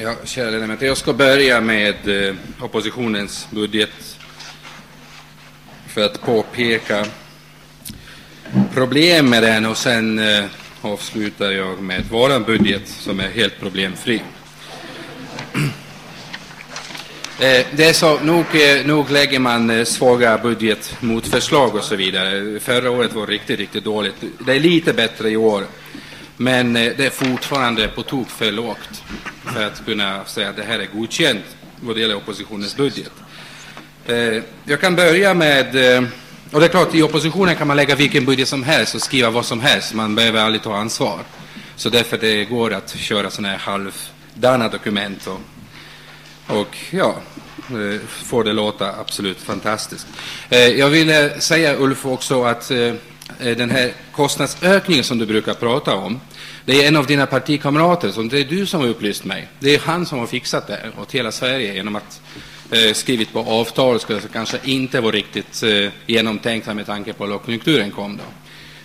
Ja, kära ledamöter, jag ska börja med eh, oppositionens budget för att påpeka problem med den och sen eh, avslutar jag med vår budget som är helt problemfri. Eh, det är så, nog, eh, nog lägger man eh, svaga budgetmotförslag och så vidare. Förra året var riktigt, riktigt dåligt. Det är lite bättre i år, men eh, det är fortfarande på tok för lågt för att kunna säga att det här är godkänt vad det gäller oppositionens budget. Eh, jag kan börja med, eh, och det är klart i oppositionen kan man lägga vilken budget som helst och skriva vad som helst, man behöver aldrig ta ansvar. Så därför det går att köra sådana här halvdana dokument och och ja, eh, får det låta absolut fantastiskt. Jag vill säga Ulf också att den här kostnadsökningen som du brukar prata om, det är en av dina partikamrater, som det är du som har upplyst mig. Det är han som har fixat det åt hela Sverige genom att eh, skrivit på avtal som kanske inte var riktigt eh, genomtänkta med tanke på lågkonjunkturen kom då.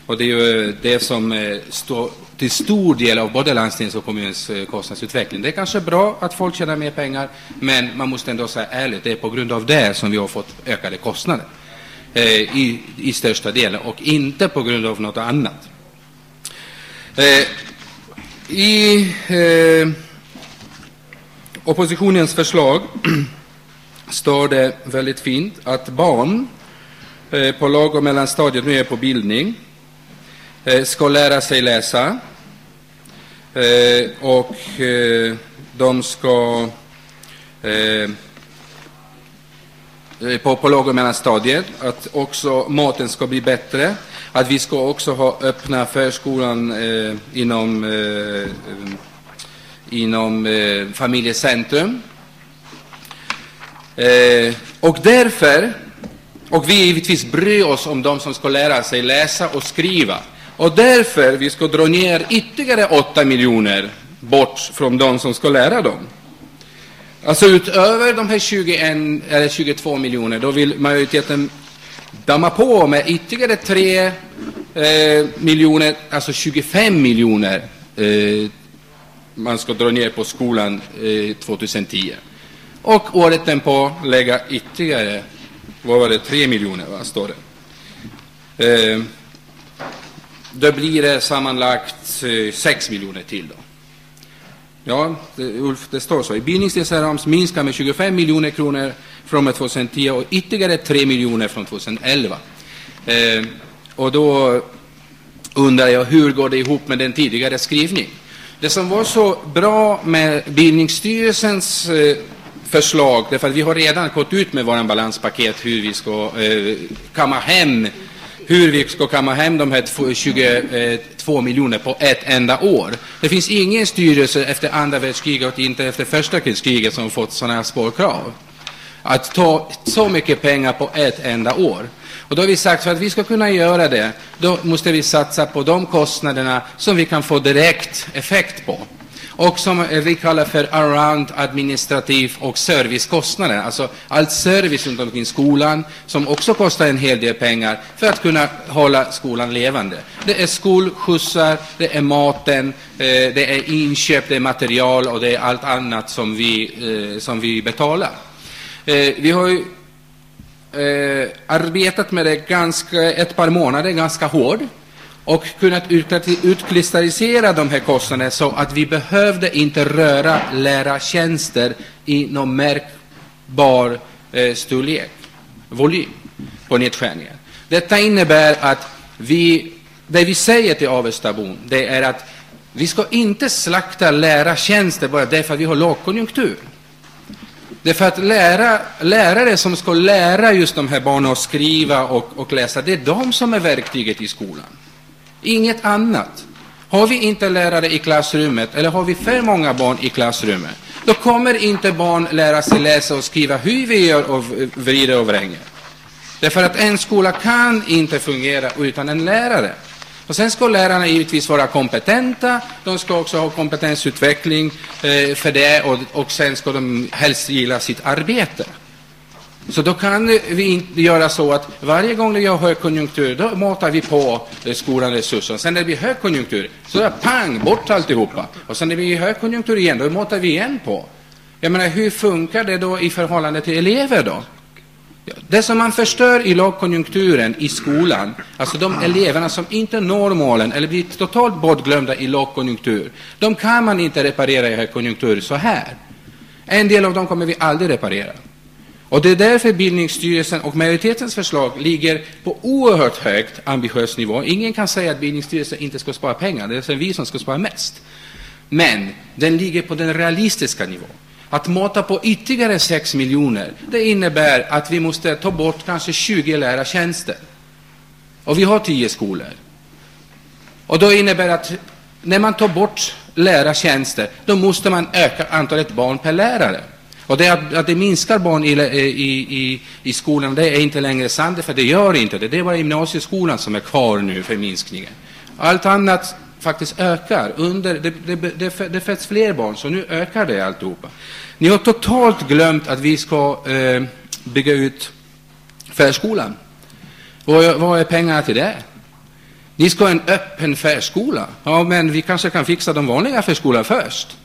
Och det är ju eh, det som eh, står till stor del av både landstings och kommunens eh, kostnadsutveckling. Det är kanske bra att folk tjänar mer pengar, men man måste ändå säga ärligt, det är på grund av det som vi har fått ökade kostnader eh, i, i största delen och inte på grund av något annat. Eh, i eh, oppositionens förslag står det väldigt fint att barn eh, på lag och mellanstadiet nu är på bildning Eh, ska lära sig läsa. Eh, och eh, de ska eh, på, på låg och mellanstadiet, att också maten ska bli bättre, att vi ska också ha öppna förskolan eh, inom, eh, inom eh, familjecentrum. Eh, och därför, och vi givetvis bryr oss om de som ska lära sig läsa och skriva, och därför vi ska dra ner ytterligare 8 miljoner bort från de som ska lära dem. Alltså utöver de här 21, eller 22 miljoner, då vill majoriteten damma på med ytterligare 3 eh, miljoner, alltså 25 miljoner eh, man ska dra ner på skolan eh, 2010. Och året på lägga ytterligare, vad var det, 3 miljoner, vad står det? Eh, då blir det sammanlagt eh, 6 miljoner till. Då. Ja, det, Ulf, det står så. I Bildningsdelsrams minskar med 25 miljoner kronor från 2010 och ytterligare 3 miljoner från 2011. Eh, och då undrar jag, hur går det ihop med den tidigare skrivningen? Det som var så bra med Bildningsstyrelsens eh, förslag, därför att vi har redan gått ut med våran balanspaket hur vi ska eh, kamma hem hur vi ska kamma hem de här 22 eh, miljoner på ett enda år. Det finns ingen styrelse efter andra världskriget och inte efter första kriget som fått sådana här spårkrav. Att ta så mycket pengar på ett enda år. Och då har vi sagt för att vi ska kunna göra det, då måste vi satsa på de kostnaderna som vi kan få direkt effekt på och som vi kallar för around administrativ och servicekostnader. Alltså allt service runt omkring skolan som också kostar en hel del pengar för att kunna hålla skolan levande. Det är skolskjutsar, det är maten, eh, det är inköp, det är material och det är allt annat som vi, eh, som vi betalar. Eh, vi har ju eh, arbetat med det ganska, ett par månader ganska hårt och kunnat utkristallisera de här kostnaderna så att vi behövde inte röra lärartjänster i någon märkbar eh, storlek, volym på nedskärningen. Detta innebär att vi, det vi säger till Avestabon, det är att vi ska inte slakta lärartjänster bara därför att vi har lågkonjunktur. Därför att lära, lärare som ska lära just de här barnen att skriva och, och läsa, det är de som är verktyget i skolan. Inget annat. Har vi inte lärare i klassrummet eller har vi för många barn i klassrummet, då kommer inte barn lära sig läsa och skriva hur vi gör och vrider och vränger. Därför att en skola kan inte fungera utan en lärare. Och sen ska lärarna givetvis vara kompetenta, de ska också ha kompetensutveckling eh, för det och, och sen ska de helst gilla sitt arbete. Så då kan vi inte göra så att varje gång det är högkonjunktur, då matar vi på eh, skolan resurser. Sen när det blir högkonjunktur, så är det pang, bort alltihopa. Och sen när det blir högkonjunktur igen, då matar vi igen på. Jag menar, hur funkar det då i förhållande till elever då? Det som man förstör i lågkonjunkturen i skolan, alltså de eleverna som inte når målen eller blir totalt bortglömda i lågkonjunktur, de kan man inte reparera i högkonjunktur så här. En del av dem kommer vi aldrig reparera. Och det är därför Bildningsstyrelsen och majoritetens förslag ligger på oerhört högt ambitiös nivå. Ingen kan säga att Bildningsstyrelsen inte ska spara pengar, det är vi som ska spara mest. Men den ligger på den realistiska nivån. Att mata på ytterligare 6 miljoner, det innebär att vi måste ta bort kanske 20 lärartjänster. Och vi har 10 skolor. Och då innebär att när man tar bort lärartjänster, då måste man öka antalet barn per lärare. Och det att, att det minskar barn i, i, i, i skolan, det är inte längre sant, för det gör inte det. Det är bara gymnasieskolan som är kvar nu för minskningen. Allt annat faktiskt ökar. Under, det, det, det, det föds fler barn, så nu ökar det alltihopa. Ni har totalt glömt att vi ska eh, bygga ut förskolan. Vad, vad är pengarna till det? Ni ska ha en öppen förskola. Ja, men vi kanske kan fixa de vanliga förskolorna först.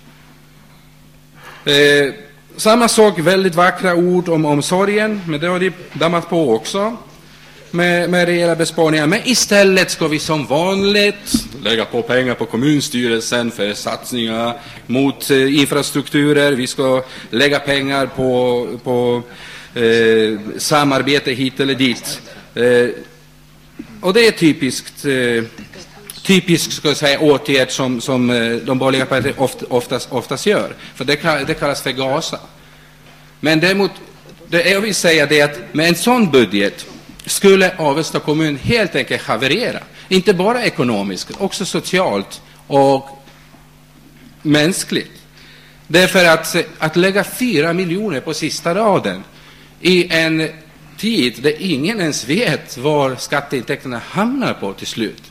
Eh, samma sak, väldigt vackra ord om omsorgen, men det har de dammat på också med, med rejäla besparingar. Men istället ska vi som vanligt lägga på pengar på kommunstyrelsen för satsningar mot eh, infrastrukturer. Vi ska lägga pengar på, på eh, samarbete hit eller dit. Eh, och det är typiskt eh, typisk ska jag säga, åtgärd som, som eh, de borgerliga partierna oft, oftast, oftast gör. För det, det kallas för gasa. Men däremot, det jag vill säga det är att med en sån budget skulle Avesta kommun helt enkelt haverera. Inte bara ekonomiskt, också socialt och mänskligt. Därför att, att lägga fyra miljoner på sista raden i en tid där ingen ens vet var skatteintäkterna hamnar på till slut,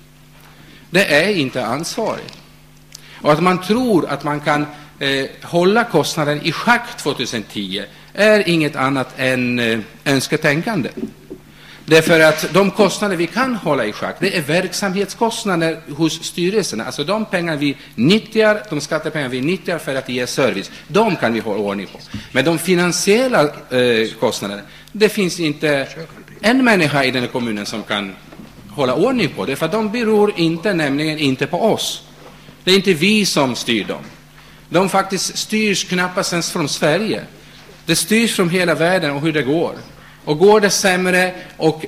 det är inte ansvarigt. Och att man tror att man kan eh, hålla kostnaden i schack 2010 är inget annat än eh, önsketänkande. Därför att de kostnader vi kan hålla i schack, det är verksamhetskostnader hos styrelserna. Alltså de pengar vi nyttjar, de skattepengar vi nyttjar för att ge service, de kan vi hålla ordning på. Men de finansiella eh, kostnaderna, det finns inte en människa i den här kommunen som kan hålla ordning på det, för de beror inte, nämligen inte på oss. Det är inte vi som styr dem. De faktiskt styrs knappast ens från Sverige. Det styrs från hela världen och hur det går. Och går det sämre och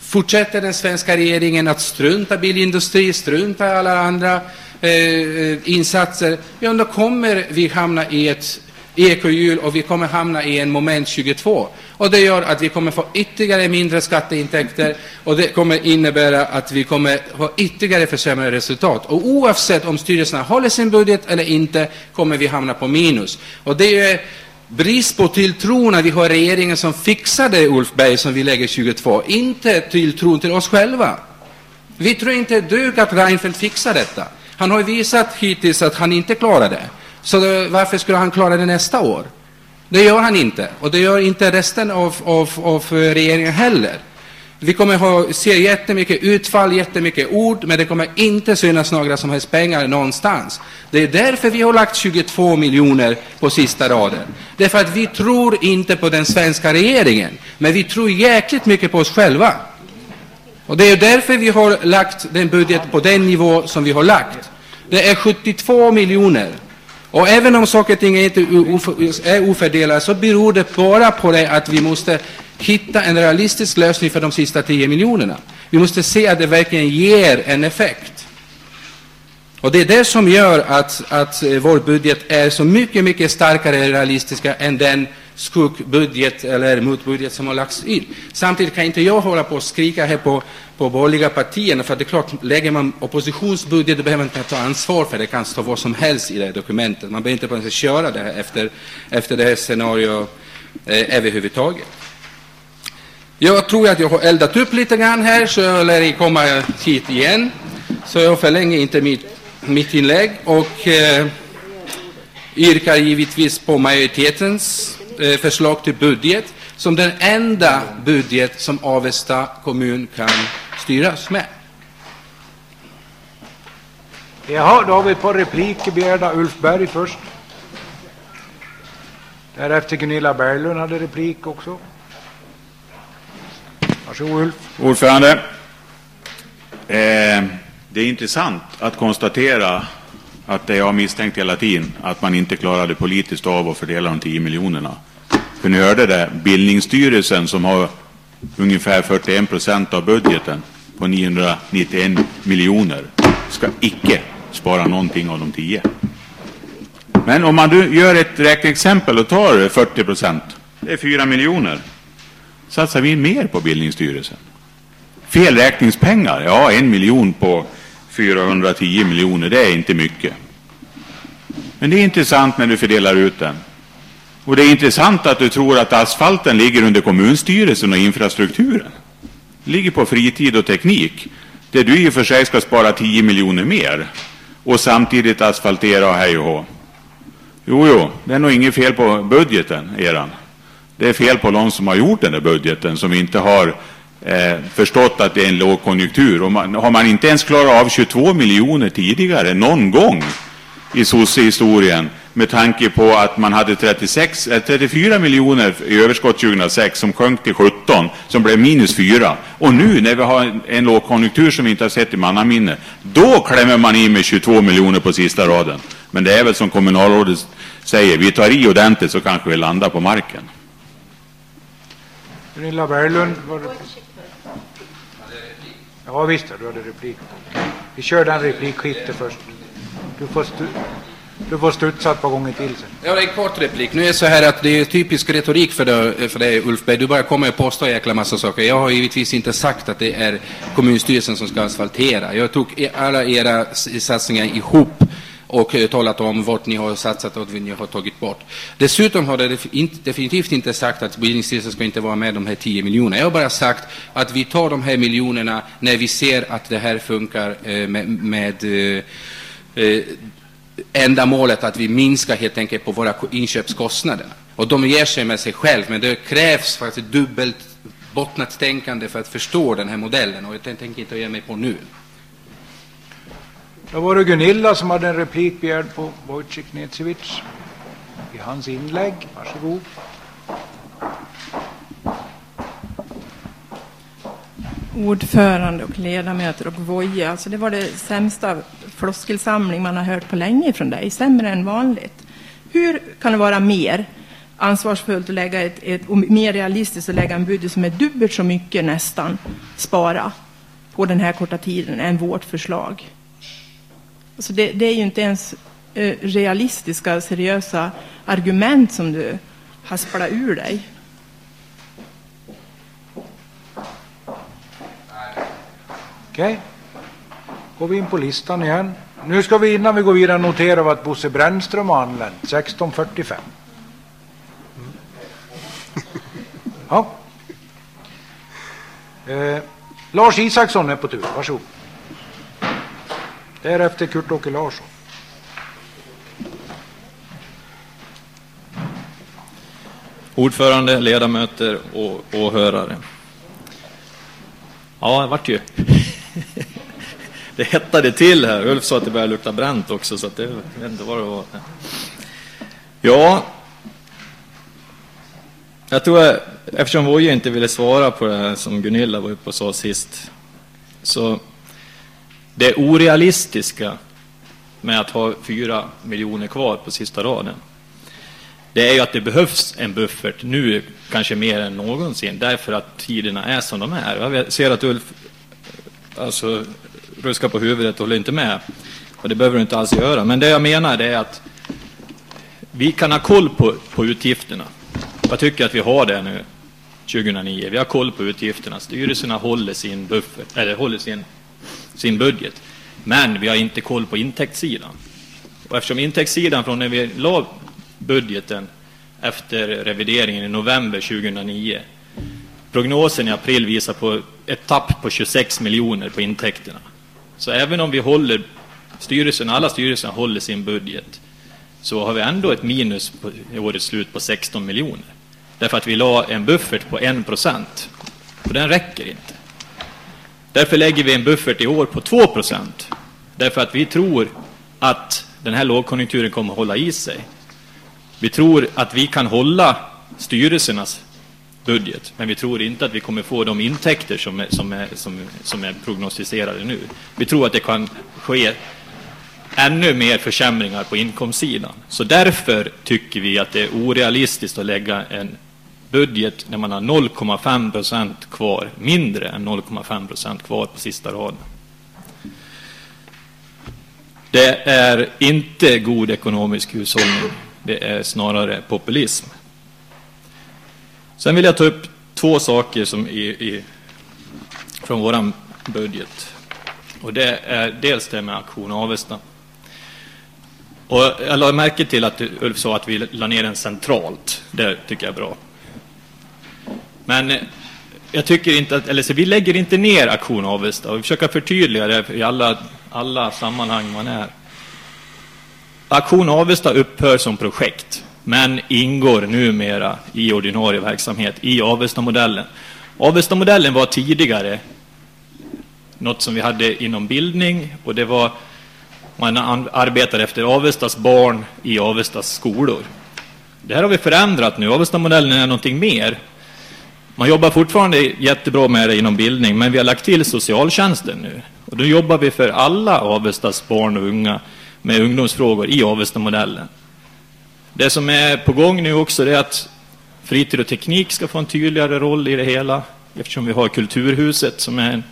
fortsätter den svenska regeringen att strunta bilindustri, strunta alla andra eh, insatser, ja, då kommer vi hamna i ett ekohjul och vi kommer hamna i en moment 22. Och det gör att vi kommer få ytterligare mindre skatteintäkter och det kommer innebära att vi kommer ha ytterligare försämrade resultat. Och oavsett om styrelserna håller sin budget eller inte kommer vi hamna på minus. Och det är brist på tilltro när vi har regeringen som fixar det, Ulf Berg, som vi lägger 22. Inte tilltron till oss själva. Vi tror inte dugg att Reinfeldt fixar detta. Han har visat hittills att han inte klarar det. Så varför skulle han klara det nästa år? Det gör han inte. Och det gör inte resten av, av, av regeringen heller. Vi kommer ha, se jättemycket utfall, jättemycket ord, men det kommer inte synas några som helst pengar någonstans. Det är därför vi har lagt 22 miljoner på sista raden. Det är för att vi tror inte på den svenska regeringen, men vi tror jäkligt mycket på oss själva. Och det är därför vi har lagt den budget på den nivå som vi har lagt. Det är 72 miljoner. Och även om saker och ting är ofördelade så beror det bara på det att vi måste hitta en realistisk lösning för de sista 10 miljonerna. Vi måste se att det verkligen ger en effekt. Och det är det som gör att, att eh, vår budget är så mycket, mycket starkare realistiska än den skuggbudget eller motbudget som har lagts in. Samtidigt kan inte jag hålla på och skrika här på, på borgerliga partierna, för det är klart, lägger man oppositionsbudget, då behöver man inte ta ansvar för det. Det kan stå vad som helst i det dokumentet. Man behöver inte på något sätt köra det här efter, efter det här scenariot eh, överhuvudtaget. Jag tror att jag har eldat upp lite grann här, så jag lär komma hit igen. Så jag förlänger inte mitt, mitt inlägg och eh, yrkar givetvis på majoritetens eh, förslag till budget som den enda budget som Avesta kommun kan styras med. Jaha, då har vi ett par repliker begärda. Ulf Berg först. Därefter Gunilla Berglund hade replik också. Varsågod Ulf. Ordförande. Eh, det är intressant att konstatera att det jag har misstänkt hela tiden, att man inte klarade politiskt av att fördela de 10 miljonerna. För ni hörde det, Bildningsstyrelsen som har ungefär 41 procent av budgeten på 991 miljoner ska icke spara någonting av de 10. Men om man nu gör ett räkneexempel och tar 40 procent, det är 4 miljoner, satsar vi mer på Bildningsstyrelsen. Felräkningspengar, ja en miljon på 410 miljoner, det är inte mycket. Men det är intressant när du fördelar ut den. Och det är intressant att du tror att asfalten ligger under kommunstyrelsen och infrastrukturen. Det ligger på fritid och teknik. Där du i och för sig ska spara 10 miljoner mer. Och samtidigt asfaltera och hej och hå. Jo, jo, det är nog inget fel på budgeten, eran. Det är fel på de som har gjort den där budgeten, som inte har eh, förstått att det är en lågkonjunktur. Och man, har man inte ens klarat av 22 miljoner tidigare, någon gång i sosse-historien, med tanke på att man hade 36, eh, 34 miljoner i överskott 2006 som sjönk till 17, som blev minus 4. Och nu när vi har en, en lågkonjunktur som vi inte har sett i mannaminne, då klämmer man in med 22 miljoner på sista raden. Men det är väl som kommunalrådet säger, vi tar i ordentligt så kanske vi landar på marken. Gunilla Berglund. Var... Ja visst, du hade replik. Vi kör den replikskiftet först. Du får, stu... du får studsa ett par gånger till sen. Ja, det är en kort replik. Nu är det så här att det är typisk retorik för dig, för dig Ulf Berg. Du bara kommer och påstå en jäkla massa saker. Jag har givetvis inte sagt att det är kommunstyrelsen som ska asfaltera. Jag tog alla era satsningar ihop och eh, talat om vart ni har satsat och vad ni har tagit bort. Dessutom har jag definitivt inte sagt att bildningsstyrelsen ska inte vara med de här 10 miljonerna. Jag har bara sagt att vi tar de här miljonerna när vi ser att det här funkar eh, med, med eh, ändamålet att vi minskar helt enkelt på våra inköpskostnader. Och de ger sig med sig själv, men det krävs faktiskt dubbelt bottnat tänkande för att förstå den här modellen och jag tänker inte ge mig på nu. Då var det Gunilla som hade en replik begärd på Wojciech Necevic i hans inlägg. Varsågod. Ordförande och ledamöter och Voje, alltså det var det sämsta floskelsamling man har hört på länge från dig, sämre än vanligt. Hur kan det vara mer ansvarsfullt att lägga ett, ett, och mer realistiskt att lägga en budget som är dubbelt så mycket nästan spara på den här korta tiden än vårt förslag? Alltså det, det är ju inte ens eh, realistiska, seriösa argument som du hasplar ur dig. Okej. Okay. Går vi in på listan igen. Nu ska vi innan vi går vidare notera att Bosse Brännström har anlänt 16.45. Mm. Ja. Eh, Lars Isaksson är på tur. Varsågod. Därefter Kurt-Åke Larsson. Ordförande, ledamöter och åhörare. Ja, det vart ju... det hettade till här. Ulf sa att det började lukta bränt också, så att det, jag vet inte vad det var. Ja, jag tror, att, eftersom Voje inte ville svara på det här som Gunilla var uppe och sa sist, så det orealistiska med att ha fyra miljoner kvar på sista raden, det är ju att det behövs en buffert nu, kanske mer än någonsin, därför att tiderna är som de är. Jag ser att Ulf alltså, ruskar på huvudet och håller inte med. Och det behöver du inte alls göra. Men det jag menar är att vi kan ha koll på, på utgifterna. Jag tycker att vi har det nu 2009. Vi har koll på utgifterna. Styrelserna håller sin buffert, eller håller sin sin budget. Men vi har inte koll på intäktssidan. Och eftersom intäktssidan från när vi la budgeten efter revideringen i november 2009, prognosen i april visar på ett tapp på 26 miljoner på intäkterna. Så även om vi håller styrelsen, alla styrelserna håller sin budget, så har vi ändå ett minus på, i årets slut på 16 miljoner. Därför att vi la en buffert på 1 procent. Och den räcker inte. Därför lägger vi en buffert i år på 2 procent. Därför att vi tror att den här lågkonjunkturen kommer att hålla i sig. Vi tror att vi kan hålla styrelsernas budget, men vi tror inte att vi kommer få de intäkter som är, som är, som, som är prognostiserade nu. Vi tror att det kan ske ännu mer försämringar på inkomstsidan. Så därför tycker vi att det är orealistiskt att lägga en budget när man har 0,5 procent kvar, mindre än 0,5 procent kvar på sista raden. Det är inte god ekonomisk hushållning. Det är snarare populism. Sen vill jag ta upp två saker som är, är från vår budget. Och det är dels det med Aktion Avesta. Och jag lade märke till att Ulf sa att vi la ner den centralt. Det tycker jag är bra. Men eh, jag tycker inte att, eller så vi lägger inte ner Aktion Avesta. Och vi försöker förtydliga det i alla, alla sammanhang man är. Aktion Avesta upphör som projekt, men ingår numera i ordinarie verksamhet i Avesta-modellen. Avesta-modellen var tidigare något som vi hade inom bildning och det var man arbetar efter Avestas barn i Avestas skolor. Det här har vi förändrat nu. Avesta-modellen är någonting mer. Man jobbar fortfarande jättebra med det inom bildning, men vi har lagt till socialtjänsten nu. Och då jobbar vi för alla Avestas barn och unga med ungdomsfrågor i Avesta-modellen. Det som är på gång nu också är att fritid och teknik ska få en tydligare roll i det hela, eftersom vi har Kulturhuset som är en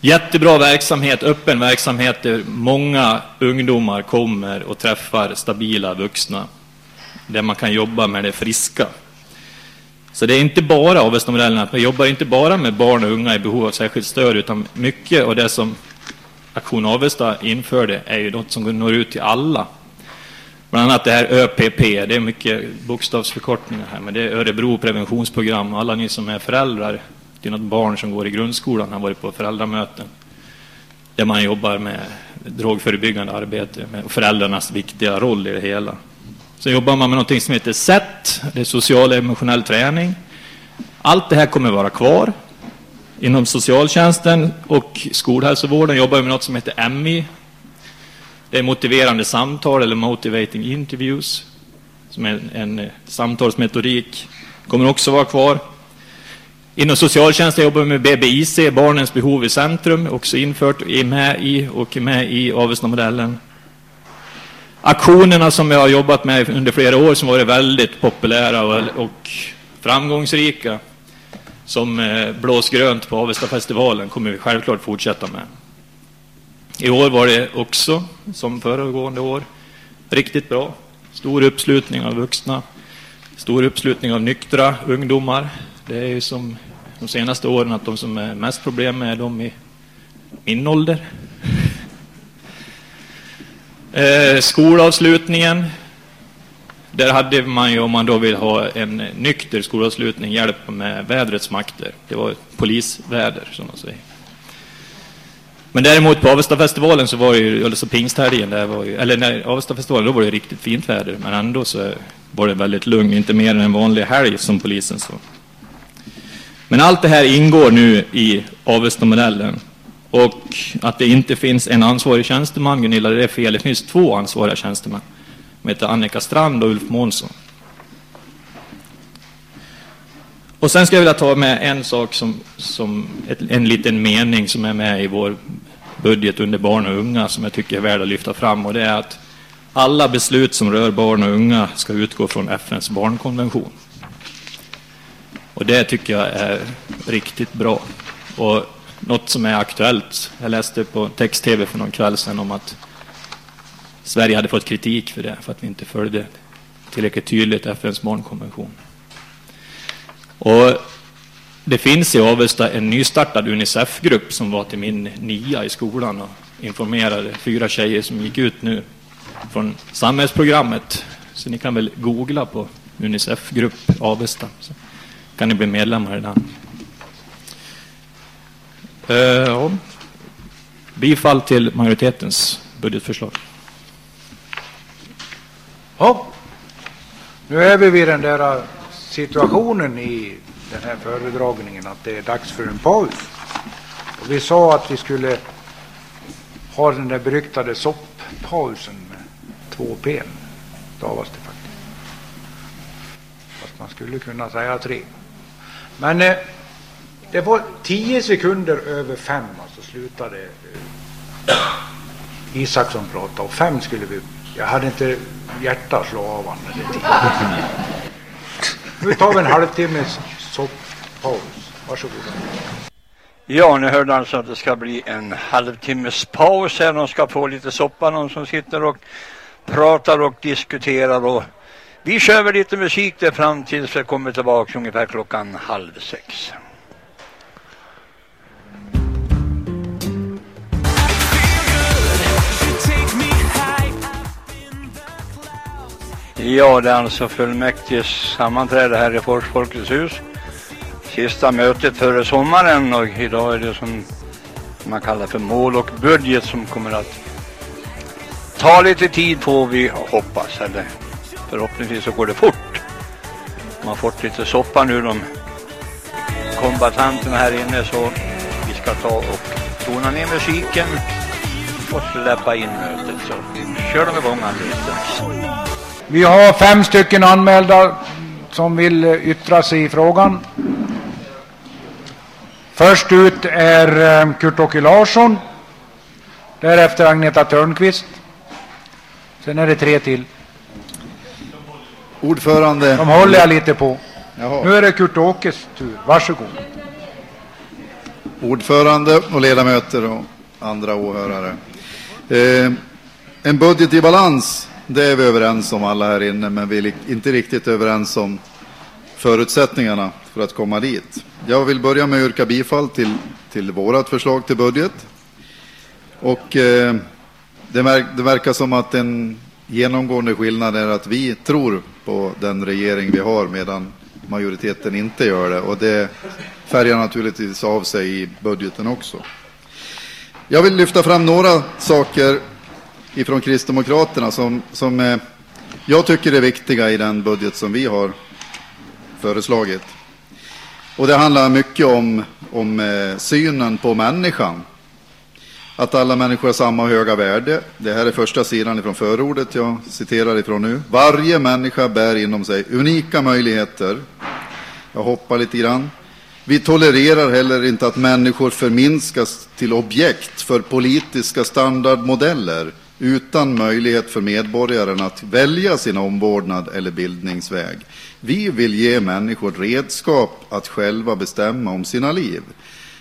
jättebra verksamhet, öppen verksamhet där många ungdomar kommer och träffar stabila vuxna, där man kan jobba med det friska. Så det är inte bara Avestamodellen, att man jobbar inte bara med barn och unga i behov av särskilt stöd, utan mycket av det som Aktion Avesta införde är ju något som når ut till alla. Bland annat det här ÖPP, det är mycket bokstavsförkortningar här, men det är Örebro preventionsprogram. Alla ni som är föräldrar till något barn som går i grundskolan har varit på föräldramöten där man jobbar med drogförebyggande arbete med föräldrarnas viktiga roll i det hela. Så jobbar man med någonting som heter SET, det är social och emotionell träning. Allt det här kommer vara kvar. Inom socialtjänsten och skolhälsovården jobbar vi med något som heter MI. Det är motiverande samtal eller motivating interviews. Som är en, en samtalsmetodik. Kommer också vara kvar. Inom socialtjänsten jobbar vi med BBIC, Barnens behov i centrum, också infört, är med i och är med i Avesta-modellen. Aktionerna som jag har jobbat med under flera år som varit väldigt populära och, och framgångsrika som eh, blåsgrönt på Avestafestivalen, kommer vi självklart fortsätta med. I år var det också, som föregående år, riktigt bra. Stor uppslutning av vuxna, stor uppslutning av nyktra ungdomar. Det är ju som de senaste åren att de som är mest problem med är de i min ålder. Eh, skolavslutningen där hade man ju, om man då vill ha en nykter skolavslutning, hjälp med vädrets makter. Det var polisväder, som man säger. Men däremot på Avestafestivalen så var det ju, eller så pingsthelgen, där var ju, eller när Avestafestivalen, då var det riktigt fint väder. Men ändå så var det väldigt lugnt, inte mer än en vanlig helg som polisen sa. Men allt det här ingår nu i Avestamodellen. Och att det inte finns en ansvarig tjänsteman, Gunilla, det är fel. Det finns två ansvariga tjänstemän. De heter Annika Strand och Ulf Månsson. Och sen ska jag vilja ta med en sak som, som ett, en liten mening som är med i vår budget under barn och unga som jag tycker är värd att lyfta fram. Och det är att alla beslut som rör barn och unga ska utgå från FNs barnkonvention. Och det tycker jag är riktigt bra. Och något som är aktuellt. Jag läste på text-tv för någon kväll sedan om att Sverige hade fått kritik för det, för att vi inte följde tillräckligt tydligt FNs barnkonvention. Och det finns i Avesta en nystartad Unicef-grupp som var till min nia i skolan och informerade fyra tjejer som gick ut nu från samhällsprogrammet. Så ni kan väl googla på Unicef-grupp Avesta. Så kan ni bli medlemmar i den. Uh, bifall till majoritetens budgetförslag. Ja. Nu är vi vid den där eh, situationen i den här föredragningen att det är dags för en paus. Och vi sa att vi skulle ha den där beryktade sopppausen med två p stavas det faktiskt. Fast man skulle kunna säga tre. Men eh, det var tio sekunder över fem, alltså slutade eh, Isaksson prata och fem skulle vi... Jag hade inte hjärta att slå av honom. Nu tar vi en halvtimmes soppaus. Varsågoda. Ja, ni hörde alltså att det ska bli en halvtimmes paus här. De ska få lite soppa, någon som sitter och pratar och diskuterar. Och vi kör väl lite musik där fram tills vi kommer tillbaka ungefär klockan halv sex. Ja, det är alltså fullmäktiges sammanträde här i Fors Folkets hus. Sista mötet före sommaren och idag är det som man kallar för mål och budget som kommer att ta lite tid på vi hoppas. Eller förhoppningsvis så går det fort. Man har fått lite soppa nu de kombatanterna här inne så vi ska ta och tona ner musiken och släppa in mötet. Så kör de igång alldeles strax. Vi har fem stycken anmälda som vill eh, yttra sig i frågan. Först ut är eh, Kurt-Åke Larsson. Därefter Agneta Törnqvist. Sen är det tre till. Ordförande. De håller jag lite på. Jaha. Nu är det Kurt-Åkes tur. Varsågod. Ordförande och ledamöter och andra åhörare. Eh, en budget i balans, det är vi överens om alla här inne, men vi är inte riktigt överens om förutsättningarna för att komma dit. Jag vill börja med att yrka bifall till, till vårat förslag till budget. Och eh, det, verk, det verkar som att en genomgående skillnad är att vi tror på den regering vi har medan majoriteten inte gör det. Och det färgar naturligtvis av sig i budgeten också. Jag vill lyfta fram några saker ifrån Kristdemokraterna som, som eh, jag tycker är viktiga i den budget som vi har föreslagit. Och det handlar mycket om, om eh, synen på människan. Att alla människor har samma höga värde. Det här är första sidan ifrån förordet jag citerar ifrån nu. Varje människa bär inom sig unika möjligheter. Jag hoppar lite grann. Vi tolererar heller inte att människor förminskas till objekt för politiska standardmodeller utan möjlighet för medborgaren att välja sin omvårdnad eller bildningsväg. Vi vill ge människor redskap att själva bestämma om sina liv.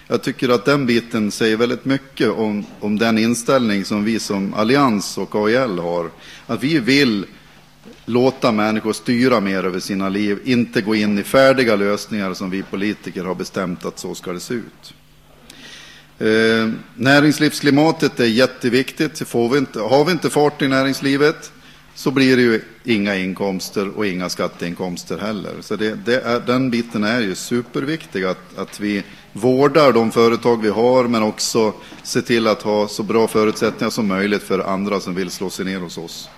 Jag tycker att den biten säger väldigt mycket om, om den inställning som vi som allians och AIL har. Att vi vill låta människor styra mer över sina liv, inte gå in i färdiga lösningar som vi politiker har bestämt att så ska det se ut. Eh, näringslivsklimatet är jätteviktigt. Får vi inte, har vi inte fart i näringslivet så blir det ju inga inkomster och inga skatteinkomster heller. Så det, det är, den biten är ju superviktig, att, att vi vårdar de företag vi har men också ser till att ha så bra förutsättningar som möjligt för andra som vill slå sig ner hos oss.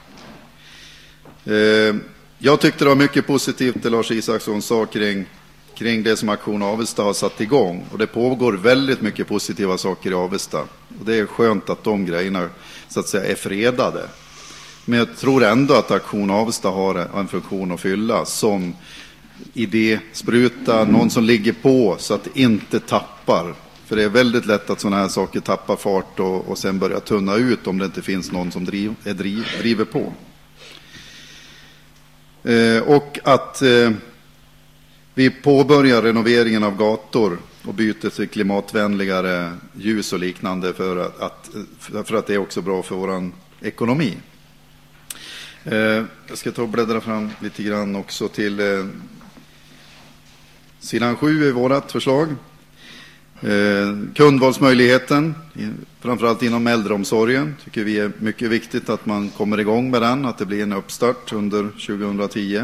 Eh, jag tyckte det var mycket positivt det Lars Isaksson sa kring, kring det som Aktion Avesta har satt igång. Och det pågår väldigt mycket positiva saker i Avesta. Och det är skönt att de grejerna så att säga är fredade. Men jag tror ändå att Aktion Avesta har en funktion att fylla som idéspruta, någon som ligger på så att det inte tappar. För det är väldigt lätt att sådana här saker tappar fart och, och sen börjar tunna ut om det inte finns någon som driv, är driv, driver på. Eh, och att eh, vi påbörjar renoveringen av gator och byter till klimatvänligare ljus och liknande för att, för att det är också bra för vår ekonomi. Eh, jag ska ta och bläddra fram lite grann också till eh, sidan 7 i vårt förslag. Eh, kundvalsmöjligheten, framförallt inom äldreomsorgen, tycker vi är mycket viktigt att man kommer igång med den, att det blir en uppstart under 2010.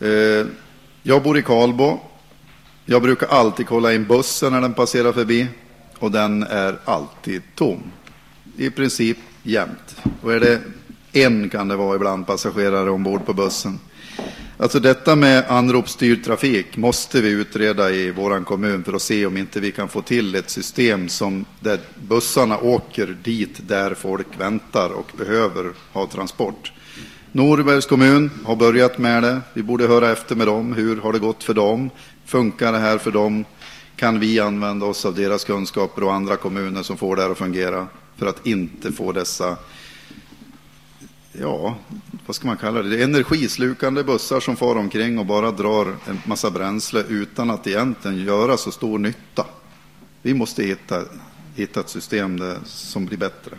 Eh, jag bor i Karlbo. Jag brukar alltid kolla in bussen när den passerar förbi och den är alltid tom. I princip jämt. Och är det en kan det vara ibland passagerare ombord på bussen. Alltså detta med anropsstyrd trafik måste vi utreda i vår kommun för att se om inte vi kan få till ett system som där bussarna åker dit där folk väntar och behöver ha transport. Norbergs kommun har börjat med det. Vi borde höra efter med dem. Hur har det gått för dem? Funkar det här för dem? Kan vi använda oss av deras kunskaper och andra kommuner som får det här att fungera för att inte få dessa ja, vad ska man kalla det? det är energislukande bussar som far omkring och bara drar en massa bränsle utan att egentligen göra så stor nytta. Vi måste hitta, hitta ett system där, som blir bättre.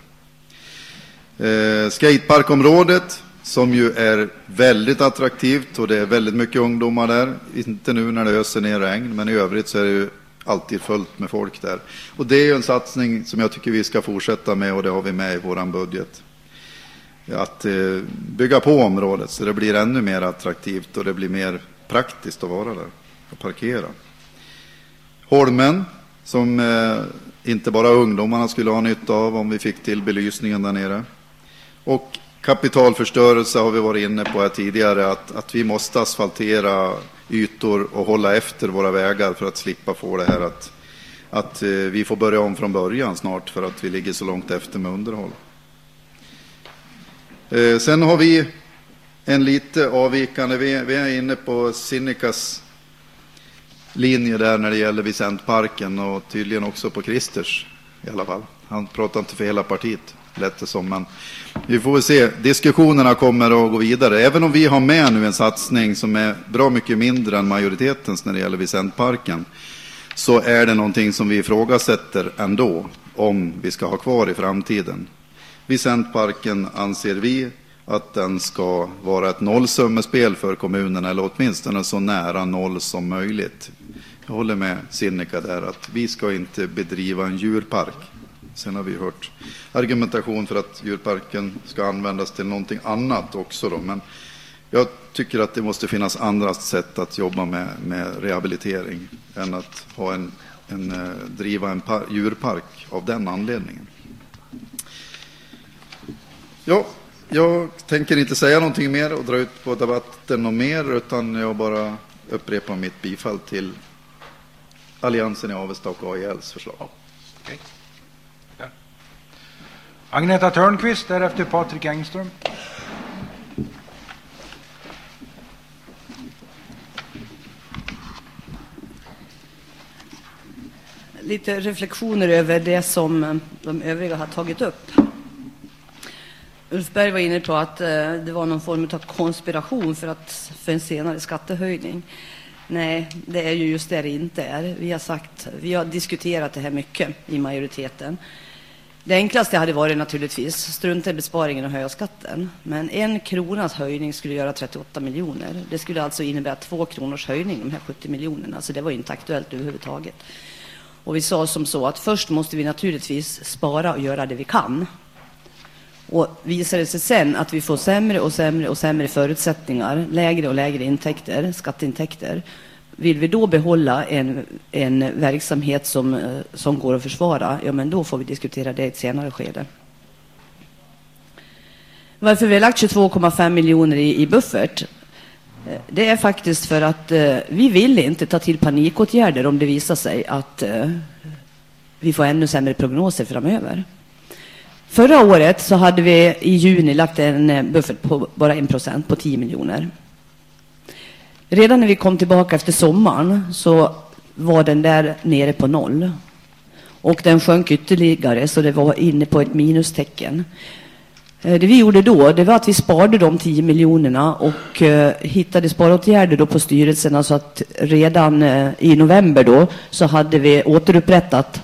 Eh, skateparkområdet som ju är väldigt attraktivt och det är väldigt mycket ungdomar där. Inte nu när det öser ner regn, men i övrigt så är det ju alltid fullt med folk där. Och det är ju en satsning som jag tycker vi ska fortsätta med och det har vi med i vår budget att eh, bygga på området så det blir ännu mer attraktivt och det blir mer praktiskt att vara där och parkera. Holmen, som eh, inte bara ungdomarna skulle ha nytta av om vi fick till belysningen där nere. Och kapitalförstörelse har vi varit inne på här tidigare, att, att vi måste asfaltera ytor och hålla efter våra vägar för att slippa få det här att, att eh, vi får börja om från början snart för att vi ligger så långt efter med underhåll. Eh, sen har vi en lite avvikande, vi, vi är inne på Sinikkas linje där när det gäller Vicentparken och tydligen också på Christers i alla fall. Han pratar inte för hela partiet, lät det som. Men vi får väl se. Diskussionerna kommer att gå vidare. Även om vi har med nu en satsning som är bra mycket mindre än majoritetens när det gäller Vicentparken så är det någonting som vi ifrågasätter ändå om vi ska ha kvar i framtiden. Vicentparken anser vi att den ska vara ett nollsummespel för kommunerna, eller åtminstone så nära noll som möjligt. Jag håller med Sinikka där att vi ska inte bedriva en djurpark. Sen har vi hört argumentation för att djurparken ska användas till någonting annat också. Då. Men jag tycker att det måste finnas andra sätt att jobba med, med rehabilitering än att ha en, en, eh, driva en par, djurpark av den anledningen. Ja, jag tänker inte säga någonting mer och dra ut på debatten och mer, utan jag bara upprepar mitt bifall till Alliansen i Avesta och AILs förslag. Okay. Agneta Törnqvist, därefter Patrik Engström. Lite reflektioner över det som eh, de övriga har tagit upp. Ulf Berg var inne på att eh, det var någon form av konspiration för, att, för en senare skattehöjning. Nej, det är ju just det det inte är. Vi har, sagt, vi har diskuterat det här mycket i majoriteten. Det enklaste hade varit naturligtvis strunta i besparingen och höja skatten. Men en kronas höjning skulle göra 38 miljoner. Det skulle alltså innebära två kronors höjning, de här 70 miljonerna. Så det var inte aktuellt överhuvudtaget. Och vi sa som så att först måste vi naturligtvis spara och göra det vi kan. Och visar det sig sen att vi får sämre och sämre och sämre förutsättningar, lägre och lägre intäkter, skatteintäkter, vill vi då behålla en, en verksamhet som, eh, som går att försvara, ja men då får vi diskutera det i ett senare skede. Varför vi har lagt 22,5 miljoner i, i buffert, eh, det är faktiskt för att eh, vi vill inte ta till panikåtgärder om det visar sig att eh, vi får ännu sämre prognoser framöver. Förra året så hade vi i juni lagt en eh, buffert på bara 1 procent, på 10 miljoner. Redan när vi kom tillbaka efter sommaren så var den där nere på noll. Och den sjönk ytterligare så det var inne på ett minustecken. Eh, det vi gjorde då det var att vi sparade de 10 miljonerna och eh, hittade sparåtgärder då på styrelserna så att redan eh, i november då så hade vi återupprättat